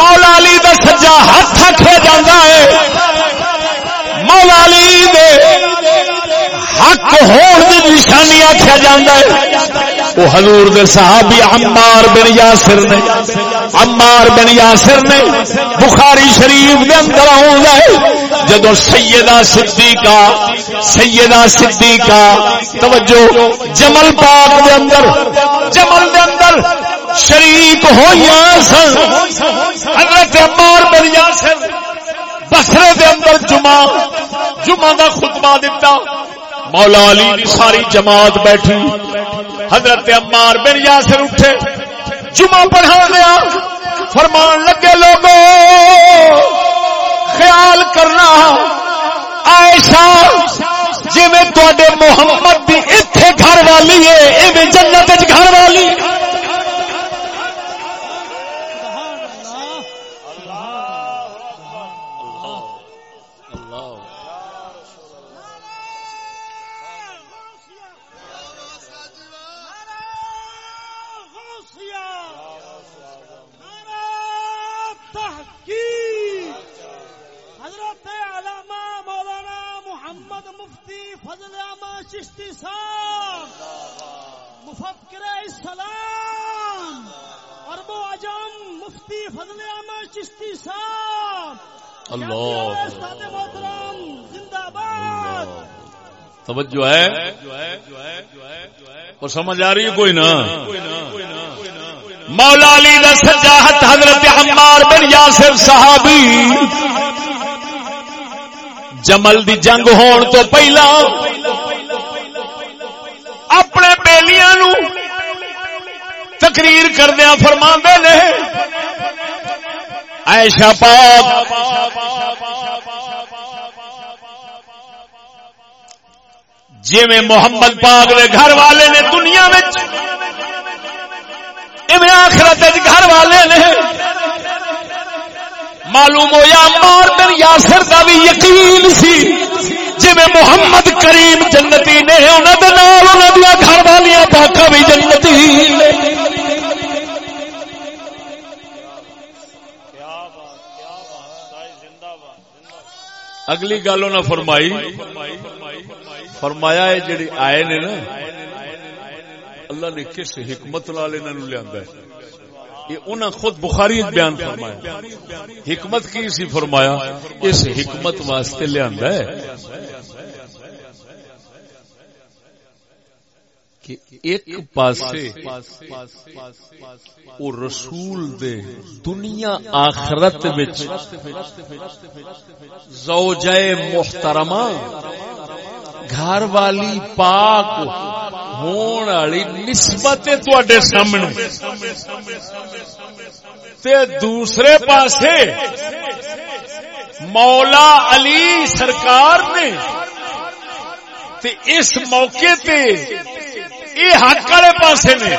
مولا علی دا سجا ہاتھ آخیا جا ہے، مولا علی دے حق ہون دی نشانی آخیا جا ہے۔ وہ حضور دے صحابی عمار بن یاسر نے، عمار بن یاسر نے بخاری شریف دے اندر آؤں گئے جدو سیدہ صدیقہ سیدہ صدیقہ، توجہ، جمل پاک دے اندر، جمل دے اندر شریک ہوئی سن۔ حضرت عمار بن یاسر بسرے دے اندر جمعہ جمعہ دا خطبہ دیتا مولا علی ساری جماعت بیٹھی۔ حضرت عمار بن یاسر اٹھے۔ جمعہ پڑھا دیا فرمان لگے لوگوں خیال کرنا۔ ایسا جی میں تے محمد بھی اتنے گھر والی ہے جنت گھر والی۔ اللہ۔ توجہ ہے؟ اور سمجھ آ رہی ہے کوئی نہ؟ مولا علی دا سجاہت حضرت عمار بن یاسر صحابی۔ جمل دی جنگ ہون تو پہلا۔ اپنے بیلیاں نو تقریر کردیا فرما نے۔ ایشا پاک۔ جی میں محمد پاک دے گھر والے نے دنیا میں آخرت گھر والے نے معلوم ہو یا مار بن یاسر کا بھی یقین سی۔ جی میں محمد کریم جنتی نے انہوں دیا گھر والیاں پاکا بھی جنتی۔ اگلی گل انہیں فرمائی، فرمایا ہے جڑی آئے نے نا، اللہ نے کس حکمت لال انہوں لیا یہ انہوں خود بخاری بیان فرمایا۔ حکمت کی سی فرمایا، اس حکمت واسطے لیا کہ ایک پاسے او رسول دے دنیا آخرت وچ زوجہ محترمہ گھر والی پاک ہون والی نسبت تواڈے سامنے تے دوسرے پاسے مولا علی سرکار نے تے اس موقع تے یہ حق والے پاسے نے۔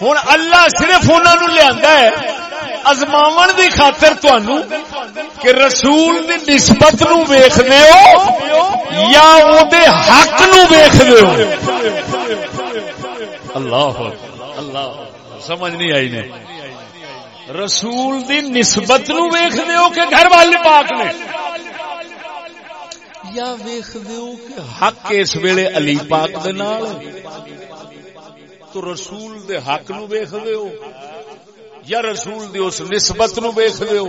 ہوں اللہ صرف انہوں لیا ازماو دی خاطر تنوع کہ رسول دی نسبت نو ویخ ہو یا او دے حق نو ویخ ہو۔ اللہ اللہ سمجھ نہیں آئی نے۔ رسول دی نسبت نو ویخ ہو کہ گھر والے پاک نے۔ یا ویخ دیو کہ حق اس ویلے علی پاک دے نال؟ تو رسول دے حق نو ویخ دیو یا رسول دی اس نسبت نو ویخ دیو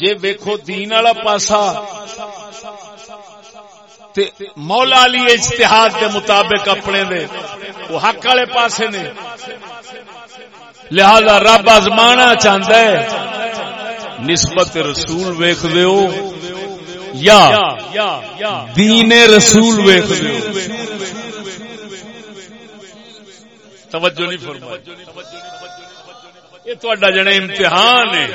جے ویکھو دین والا پاسا تے مولا علی اجتہاد دے مطابق اپنے دے، وہ حق والے پاسے نے۔ لہذا رب آزمانا چاہتا ہے، نسبت رسول ویخ دیو یا دین رسول ویخ توجہ نہیں فرما یہ تا جنے امتحان ہے۔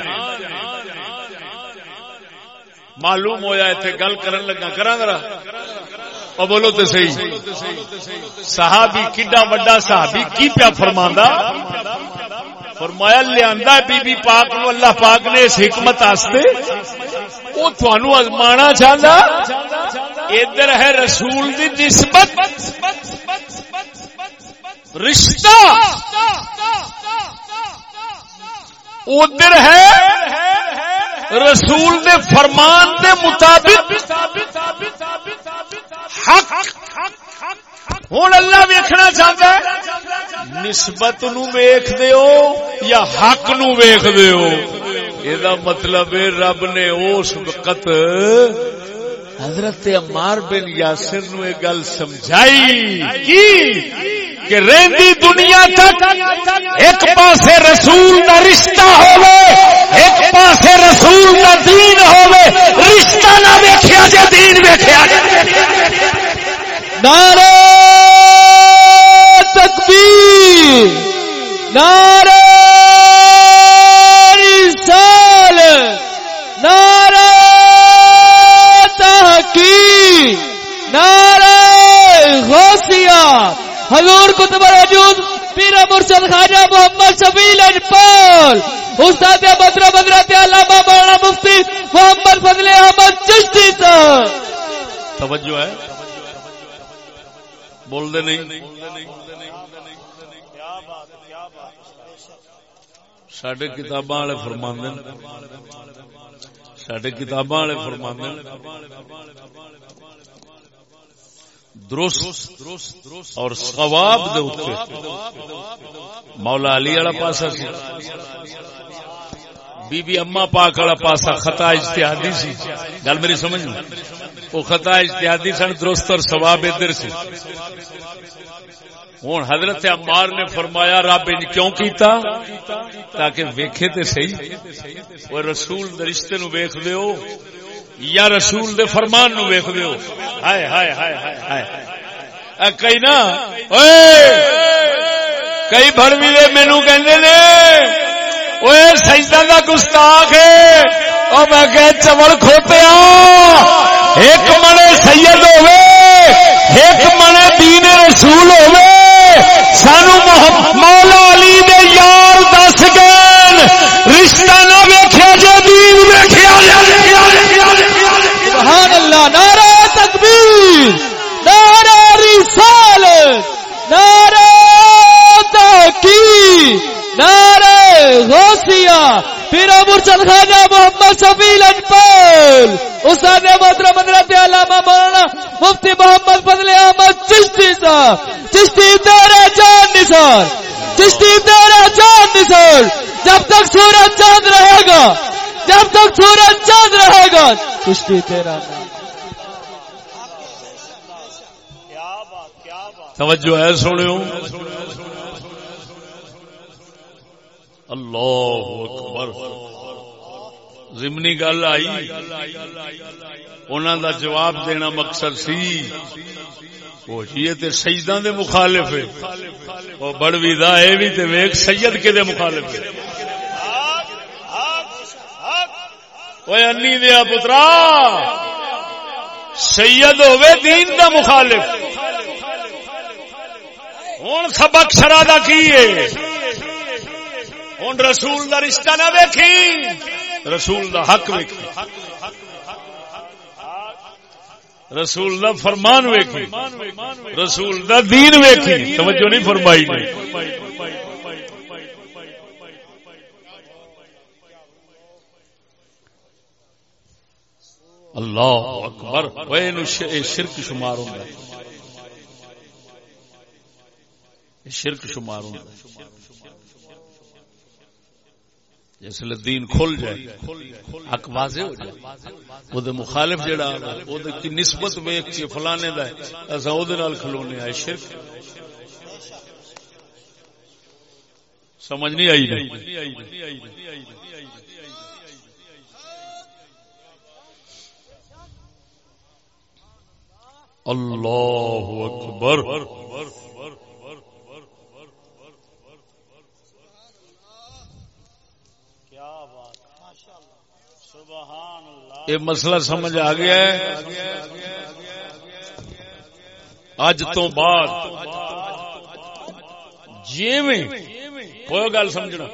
معلوم ہویا اتنے گل کرن لگا کرا ذرا۔ اور بولو تو صحیح۔ صحابی کڈا وڈا صحابی کی پیا فرما فرمایا لیا بی بی پاک نو، اللہ پاک نے اس حکمت آستے وہ تھانو ازمانا چاہتا ادھر ہے رسول دی نسبت رشتہ ادھر ہے رسول دے فرمان دے مطابق حق ہوں اللہ ویکھنا چاہتا ہے؟ نسبت نو ویخ دیو یا حق نو ویخ دیو یہ مطلب رب نے اس وقت حضرت عمار بن یاسر نو یہ گل سمجھائی کی کہ رہندی دنیا تک ایک پاسے رسول کا رشتہ ہو ایک پاسے رسول کا دین ہو رشتہ نہ ویکیا جائے دین ویکیا نعرہ تکبیر، نعرہ رسال نعرہ تحقیق، نعرہ غوثیہ۔ حضور کتب وجود، پیر مرشد خواجہ محمد شفیل اجپال استاد بدر بدرت علامہ مولانا مفتی محمد فضل احمد چشتی صاحب۔ توجہ ہے۔ بول دے نہیں۔ سڈے کتاباں والے فرماند سڈے کتاباں والے فرماند درست اور سواب دے مولا علی والا پاسا سی۔ بی بی اما پاک والا پاسا خطا اجتہادی سی۔ گل میری سمجھ وہ خطا اجتہادی سن، درست اور ثواب ادھر سی ہوں، حضرت عمار نے فرمایا، رب ان کیوں کیتا؟ تاکہ ویکھے تے صحیح۔ وہ رسول دے رشتے نو ویکھ دیو یا رسول دے فرمان نو ویکھ دیو ہائے ہائے ہائے ہائے ہائے۔ کئی نا؟ کئی بڑوی مینو کہ سجدہ کا گستاخ ہے۔ اور میں کہ چمڑ کھوتیا ایک منے سید ہوے ایک منے دین رسول ہوے سانو مولا علی دے یار دس گئے رشتہ نہ ویکیا جے، دین ویکیا سبحان اللہ، نعرہ تکبیر، نعرہ رسالت، نعرہ تحقیق، نعرہ غوثیہ۔ پیر مرشد خواجہ محمد شفیل اجپال استاد محترم حضرت علامہ مولانا مفتی محمد فضل احمد چشتی صاحب، چشتی تیرے جان نثار، چشتی تیرے جان نثار، جب تک سورج چاند رہے گا، جب تک سورج چاند رہے گا، چشتی تیرا نام توجہ ہے سنو اللہ اکبر۔ ضمنی گل آئی۔ انہوں دا جواب دینا مقصد سی۔ وہ تے سیداں دے مخالف ہے۔ وہ بڑوی دا اے بھی تے ویک سید کے دے مخالف ہے؟ وہ انی دیا پترا، سید ہوے دین دا مخالف۔ ہوں سبق شرا دا کی ہوں رسول دا رشتہ نہ ویکھی۔ رسول دا حق ویکھی۔ رسول دا فرمان ویکھی۔ رسول دا دین ویکھی۔ توجہ نہیں فرمائی اللہ اکبر۔ شرک شمار ہوں شرک شمار ہوں جس دین کھل جائے، حق واضح ہو جائے۔ وہ مخالف جڑا وہ کی نسبت ویک کے فلانے دا اصا وہ کھلونے آئے، شرک۔ سمجھ نہیں آئی نہیں اللہ اکبر۔ یہ مسئلہ سمجھ آ گیا ہے۔ اج تو بعد جی میں کوئی گل سمجھنا۔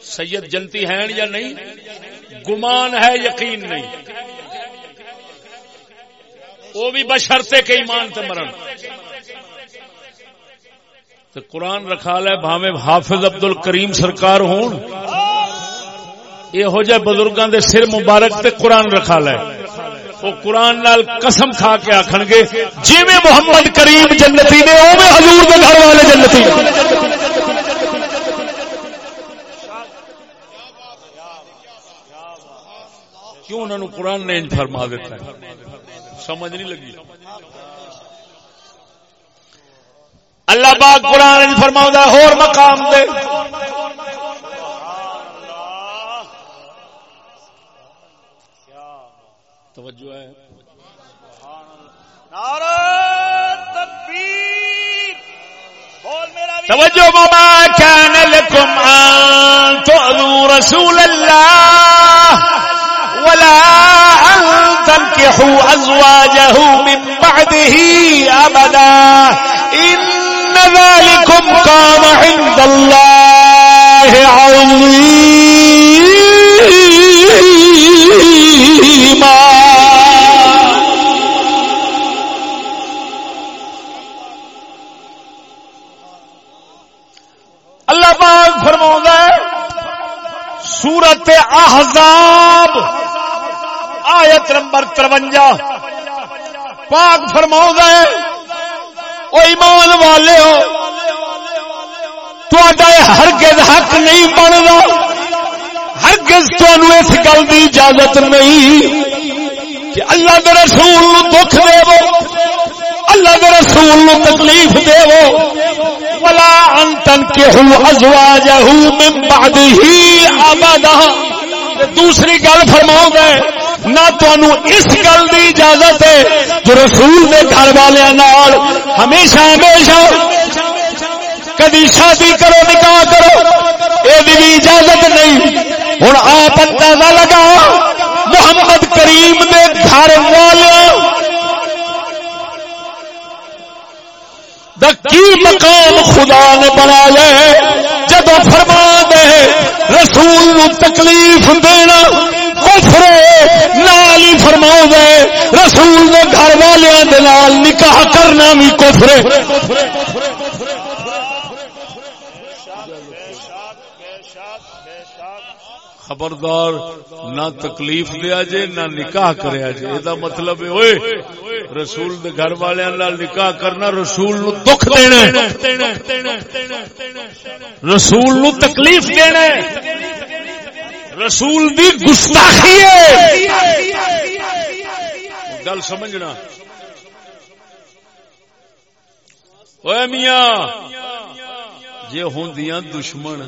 سید جنتی ہیں یا نہیں؟ گمان ہے، یقین نہیں۔ وہ بھی بشرتے کے ایمان تے مرن۔ قرآن رکھا لے بھاوے حافظ عبد الکریم سرکار ہون۔ یہ بزرگوں دے سر مبارک تے قرآن رکھا لے۔ وہ قرآن نال قسم کھا کے آخن گے جی میں محمد کریم جنتی نے او میں حضور دے گھر والے جنتی کیوں انہوں نے قرآن نے انج فرما دیتا ہے؟ سمجھ نہیں لگی۔ اللہ باغ قرآن فرما ہور مقام دے۔ توجہ ہے۔ توجہ ماما كان لكم أن تؤذوا رسول الله ولا أن تنكحوا أزواجه من بعده أبدا إن ذلكم كان عند الله عظيم سورت احزاب۔ آیت نمبر ترونجا۔ پاک فرما ہے وہ ایمان والے ہو ہرگز حق نہیں بنتا ہرگز تمہیں اس گل کی اجازت نہیں کہ اللہ کے رسول دکھ دے اللہ کے رسول نو تکلیف دے ولا انتن کے ازواجہ من بعده ابدا دوسری گل فرماؤ گے نہ تنوع اس گل کی اجازت ہے جو رسول نے گھر والوں ہمیشہ ہمیشہ کدی شادی کرو، نکاح کرو یہ بھی اجازت نہیں۔ ہوں آپ اندازہ لگا محمد کریم نے گھر والوں کی مقام خدا نے بنا لے جب فرما دے رسول نو تکلیف دینا، کفر نال ہی فرما دے، رسول نے گھر والوں نکاح کرنا بھی کفر خبردار، نہ تکلیف دیا جے، نہ نکاح کریا جے۔ یہ مطلب ہے اوئے، رسول دے گھر والوں نکاح کرنا رسول نو دکھ دینا رسول نو تکلیف دینا رسول دی گستاخی ہے۔ گل سمجھنا۔ اوے میاں جی ہوں دشمن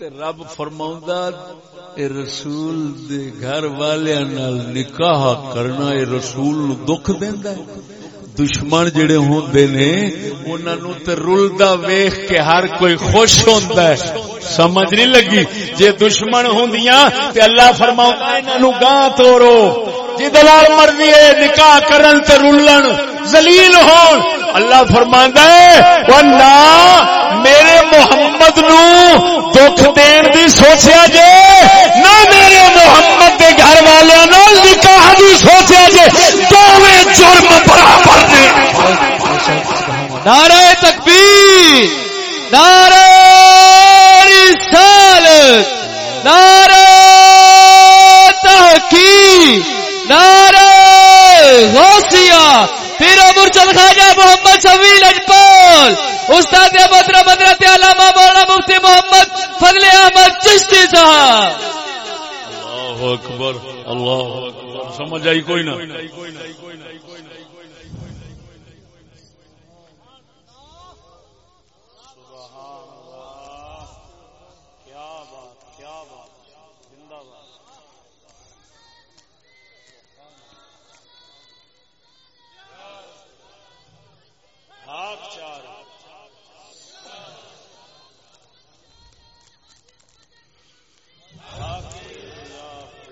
ہوئے رب فرما رسول دے گھر والوں نکاح کرنا اے رسول دکھ دینا دشمن جڑے ہوندے نے، انہاں نو تے رلدا ویکھ کے ہر کوئی خوش ہوندا ہے۔ سمجھ نہیں لگی۔ جے دشمن ہوندیاں تے اللہ فرماوندا انہاں نو گاں توڑو۔ جے دلال مرضی ہے، نکاح کرن تے رلن، ذلیل ہون۔ اللہ فرماندا ہے ورنہ میرے محمد نو دکھ دین دی سوچیا جے، نہ میرے محمد دے گھر والے نال نکاح دی سوچیا جے، دوویں جرم برابر نے۔ نعرہ تکبیر، نعرہ رسالت، نعرہ تحقیق۔ نعرہ! غوثیہ! پیر مرچل خواجہ محمد شفیع اجپال استاد بدر بدرت علامہ مولانا مفتی محمد فضل احمد چشتی صاحب! اللہ اکبر اللہ اکبر، سمجھ آئی کوئی نہ؟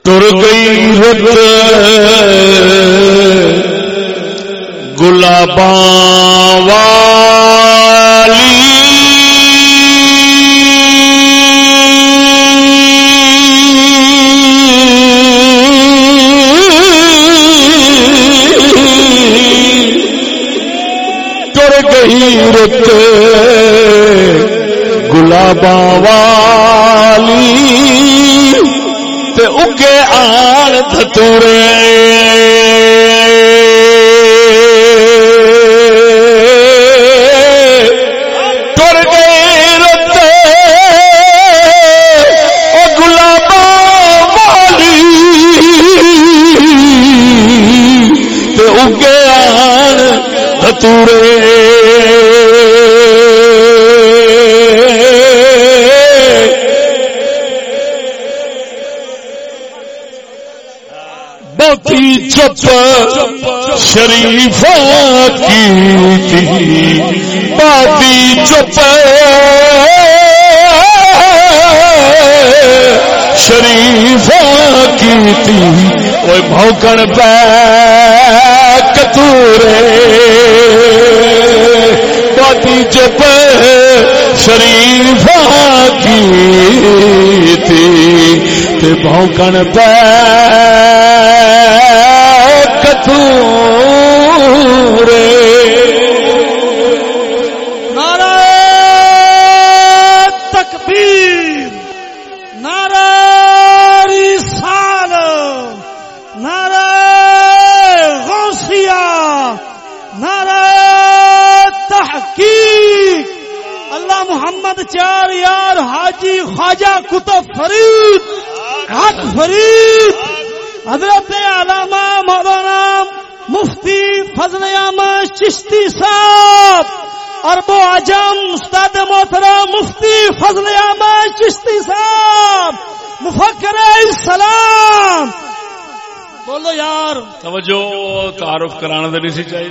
تر گئی رت گلاباں والی تر گئی رت گلاباں والی اگے آن دھتورے۔ تر گئے رتے۔ او گلابا والی۔ تے اگے آن دھتورے۔ شریف کی تھی باتی چپ شریف کی تھی وہ بھوکن پہ کتورے باتی چپ شریف کی تھی تے بھوکن پہ توجہ، تعارف کرانا تو نہیں سی چاہیے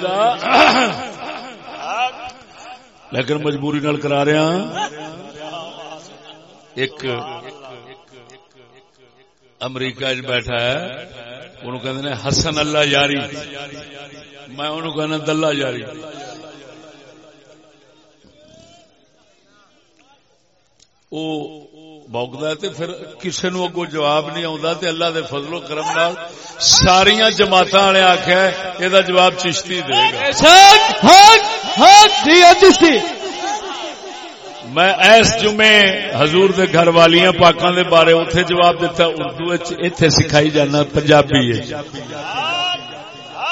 لیکن مجبوری نال کرا رہا ہاں۔ ایک امریکہ چ بیٹھا ہے انہوں کہتے ہیں حسن اللہ یاری۔ میں انہوں کہنا دلہ یاری۔ وہ بوکتا ہے تے پھر کسی نو اگو جواب نہیں آتا تے اللہ دے فضل و کرم نال ساریاں جماعت والے آخیا یہ جواب چشتی دے گا۔ حق حق جی چشتی۔ میں ایس جمعے حضور دے گھر والیاں پاکاں دے بارے اوتھے جواب دیتا اردو وچ ایتھے سکھائی جانا پنجابی ہے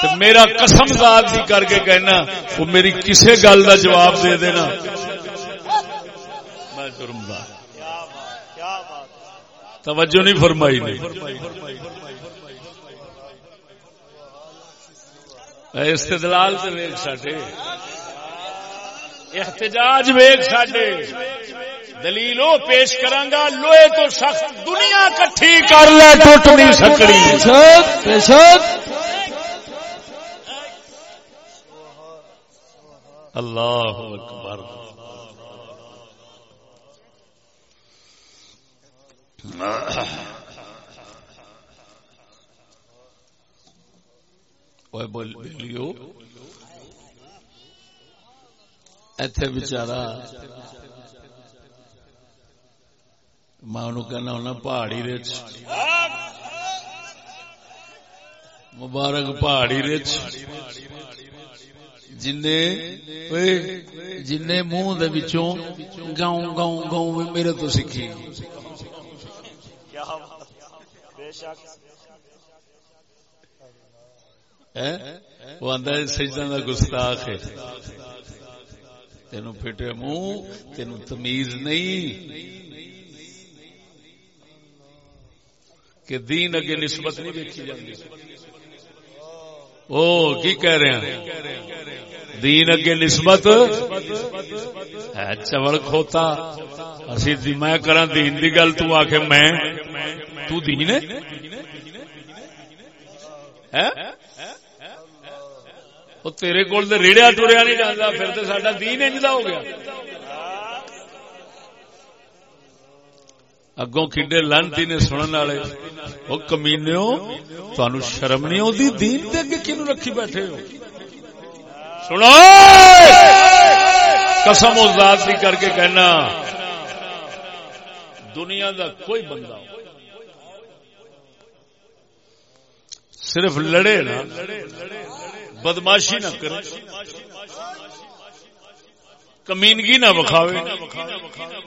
تے میرا قسم ذات دی کر کے کہنا وہ میری کسے گل دا جواب دے دینا۔ میں جرمدار توجہ نہیں فرمائی نہیں استدلال سے ویگ ساڈے۔ احتجاج ویگ ساڈے۔ دلیل پیش کرانگا لوہے تو سخت دنیا کٹھی کر لے ٹوٹ نہیں سکڑی۔ اللہ اکبر۔ بولیو ایتھے بچارا میں کہنا ہونا پہاڑی رچ مبارک پہاڑی رچ جن جن منہ گاؤں گاؤں گاؤں میرے تو سیکھی وہ آدھا سجدہ کا گستاخ ہے۔ تین پھٹے منہ تین تمیز نہیں۔ کہ دین اگے نسبت نہیں دیکھی جاتی او، کی کہہ رہے ہیں؟ دین اگے نسبت ہے چوڑ کھوتا۔ اسی میں کرا دین دی گل، تو آ کے میں تو دین ہے؟ تیرے کول ریڑیا ٹوریا نہیں جانا پھر تو سڈا دین انجدا ہو گیا۔ اگوں کھڈے لانتی نے سنن والے وہ کمینو تہن شرم نہیں آتی دین دے اگے کنو رکھی بیٹھے ہو؟ سنو! قسم و ذات بھی کر کے کہنا، دنیا دا کوئی بندہ صرف لڑے نا، بدماشی نہ کرے، کمینگی نہ بکھاوے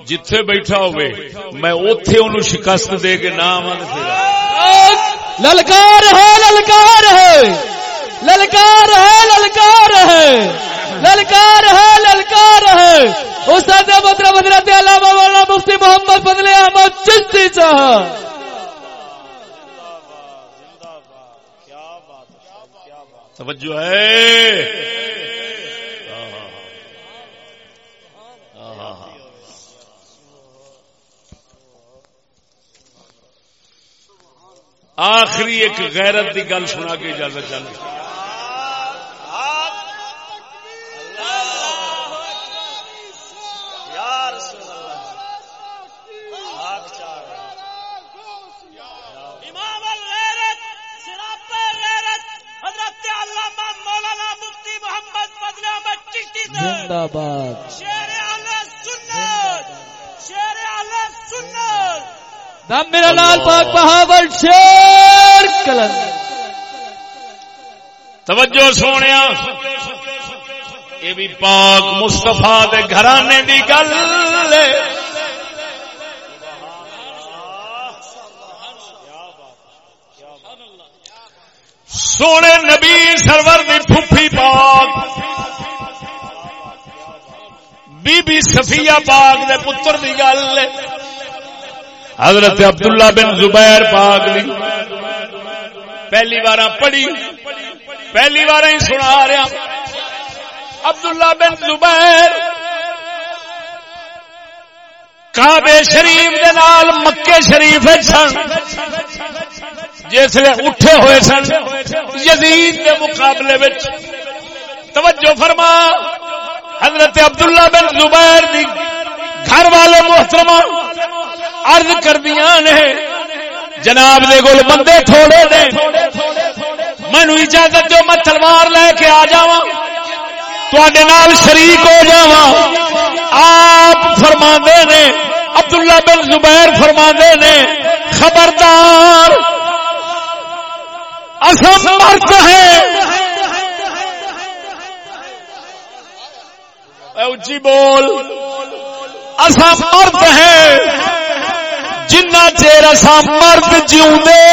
جتھے بیٹھا ہوئے، میں اوتھے انہوں شکست دے کے نام للکار ہے للکار ہے للکار ہے للکار ہے للکار ہے للکار ہے۔ استاد مطلب حضرت علامہ مولانا مفتی محمد بدلے احمد چشتی صاحب۔ توجہ ہے۔ آخری ایک غیرت کی گل سنا کے اجازت چل زندہ باد. دم میرا لال پاک بہاول شیر کلن توجہ سونے یہ بھی پاک مستفا گھرانے کی گل سونے نبی سرور دی پھوپھی پاک. بی بی صفیہ پاک دے پتر دی گل حضرت عبداللہ بن زبیر پاک لی پہلی بار پڑھی۔ پہلی بار ہی سنا رہا۔ عبداللہ بن زبیر کعبے شریف دے نال مکے شریف سن۔ جس اٹھے ہوئے سن۔ یزید کے مقابلے وچ۔ توجہ فرما۔ حضرت عبداللہ بن زبیر دی گھر والے محترمہ عرض کر دیا نے جناب دے گول بندے تھوڑے نے مینو اجازت جو میں تلوار لے کے آ جا نال شریک ہو جا آپ فرما نے، عبداللہ بن زبیر فرما نے، خبردار اصل مرد ہے اچھی جی بول اصا مرد ہے جنا چیر اصا مرد جیوے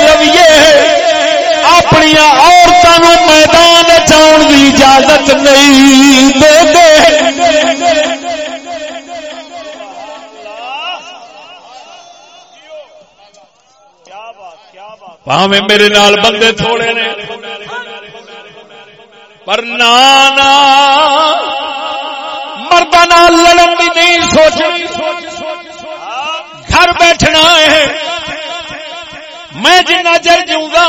رویے اپنی عورتوں میدان چاؤن کی اجازت نہیں دے دے پاوے میرے نال بندے تھوڑے نے۔ پر نانا مردہ لڑن کی نہیں سوچنی گھر بیٹھنا ہے میں جنا چر جوں گا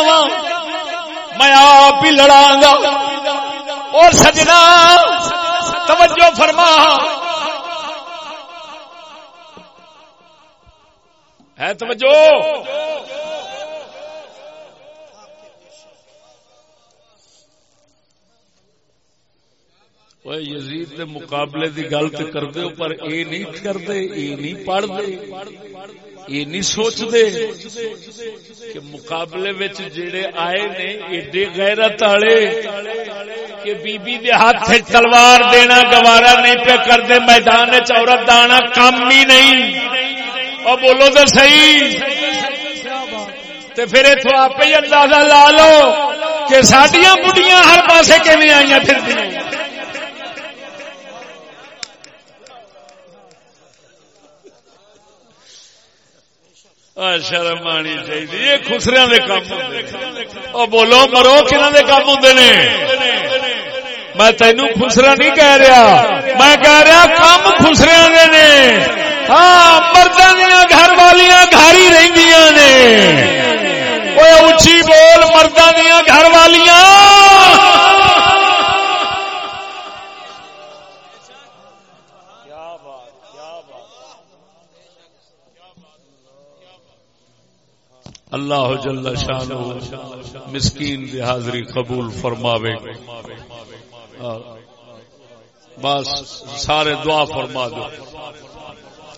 میں آپ ہی لڑا گا اور سجنا توجہ فرما ہے توجہ یزید دے مقابلے دی گل تو کرتے پر اے نہیں کرتے اے نہیں پڑھتے یہ نہیں سوچتے کہ مقابلے جڑے آئے نے ایڈے غیرت والے کہ بی بی دے ہاتھ تلوار دینا گوارا نہیں پہ کرتے میدان چورت دانا کام ہی نہیں اور بولو تو صحیح تے پھر اتو آپ ہی اندازہ لا لو کہ سڈیا بڑھیاں ہر پاسے کہ آئی پھر شرم آنی چاہیے۔ خسریا کام بولو، مرو کہ کام ہوں نے؟ میں تینو خسرا نہیں کہہ رہا۔ میں کہہ رہا کام خسریا نے۔ ہاں مردہ دیا گھر والیاں گھر ہی رہی نے۔ اچھی بول مردہ دیا گھر والیاں۔ اللہ جل شان مسکین دی حاضری قبول فرماوے۔ بس سارے دعا فرما دو۔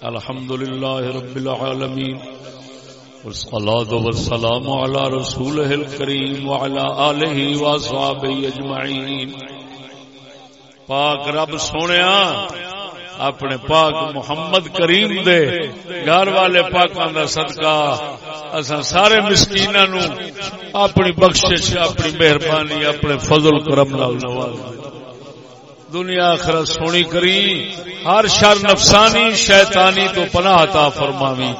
الحمد للہ رب العالمین۔ والصلاة والسلام على رسوله الكريم وعلى آله وصحابه اجمعين پاک رب سونیا۔ اپنے پاک محمد کریم دے، گھر والے پاکاں دا صدقہ۔ اساں سارے مسکین نو اپنی بخشش، اپنی مہربانی، اپنے فضل کرم نال نواز دنیا آخرت سونی کری، ہر شر نفسانی، شیطانی تو پناہ عطا فرماوی۔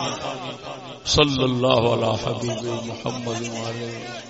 صلی اللہ علیہ حبیب محمد علیہ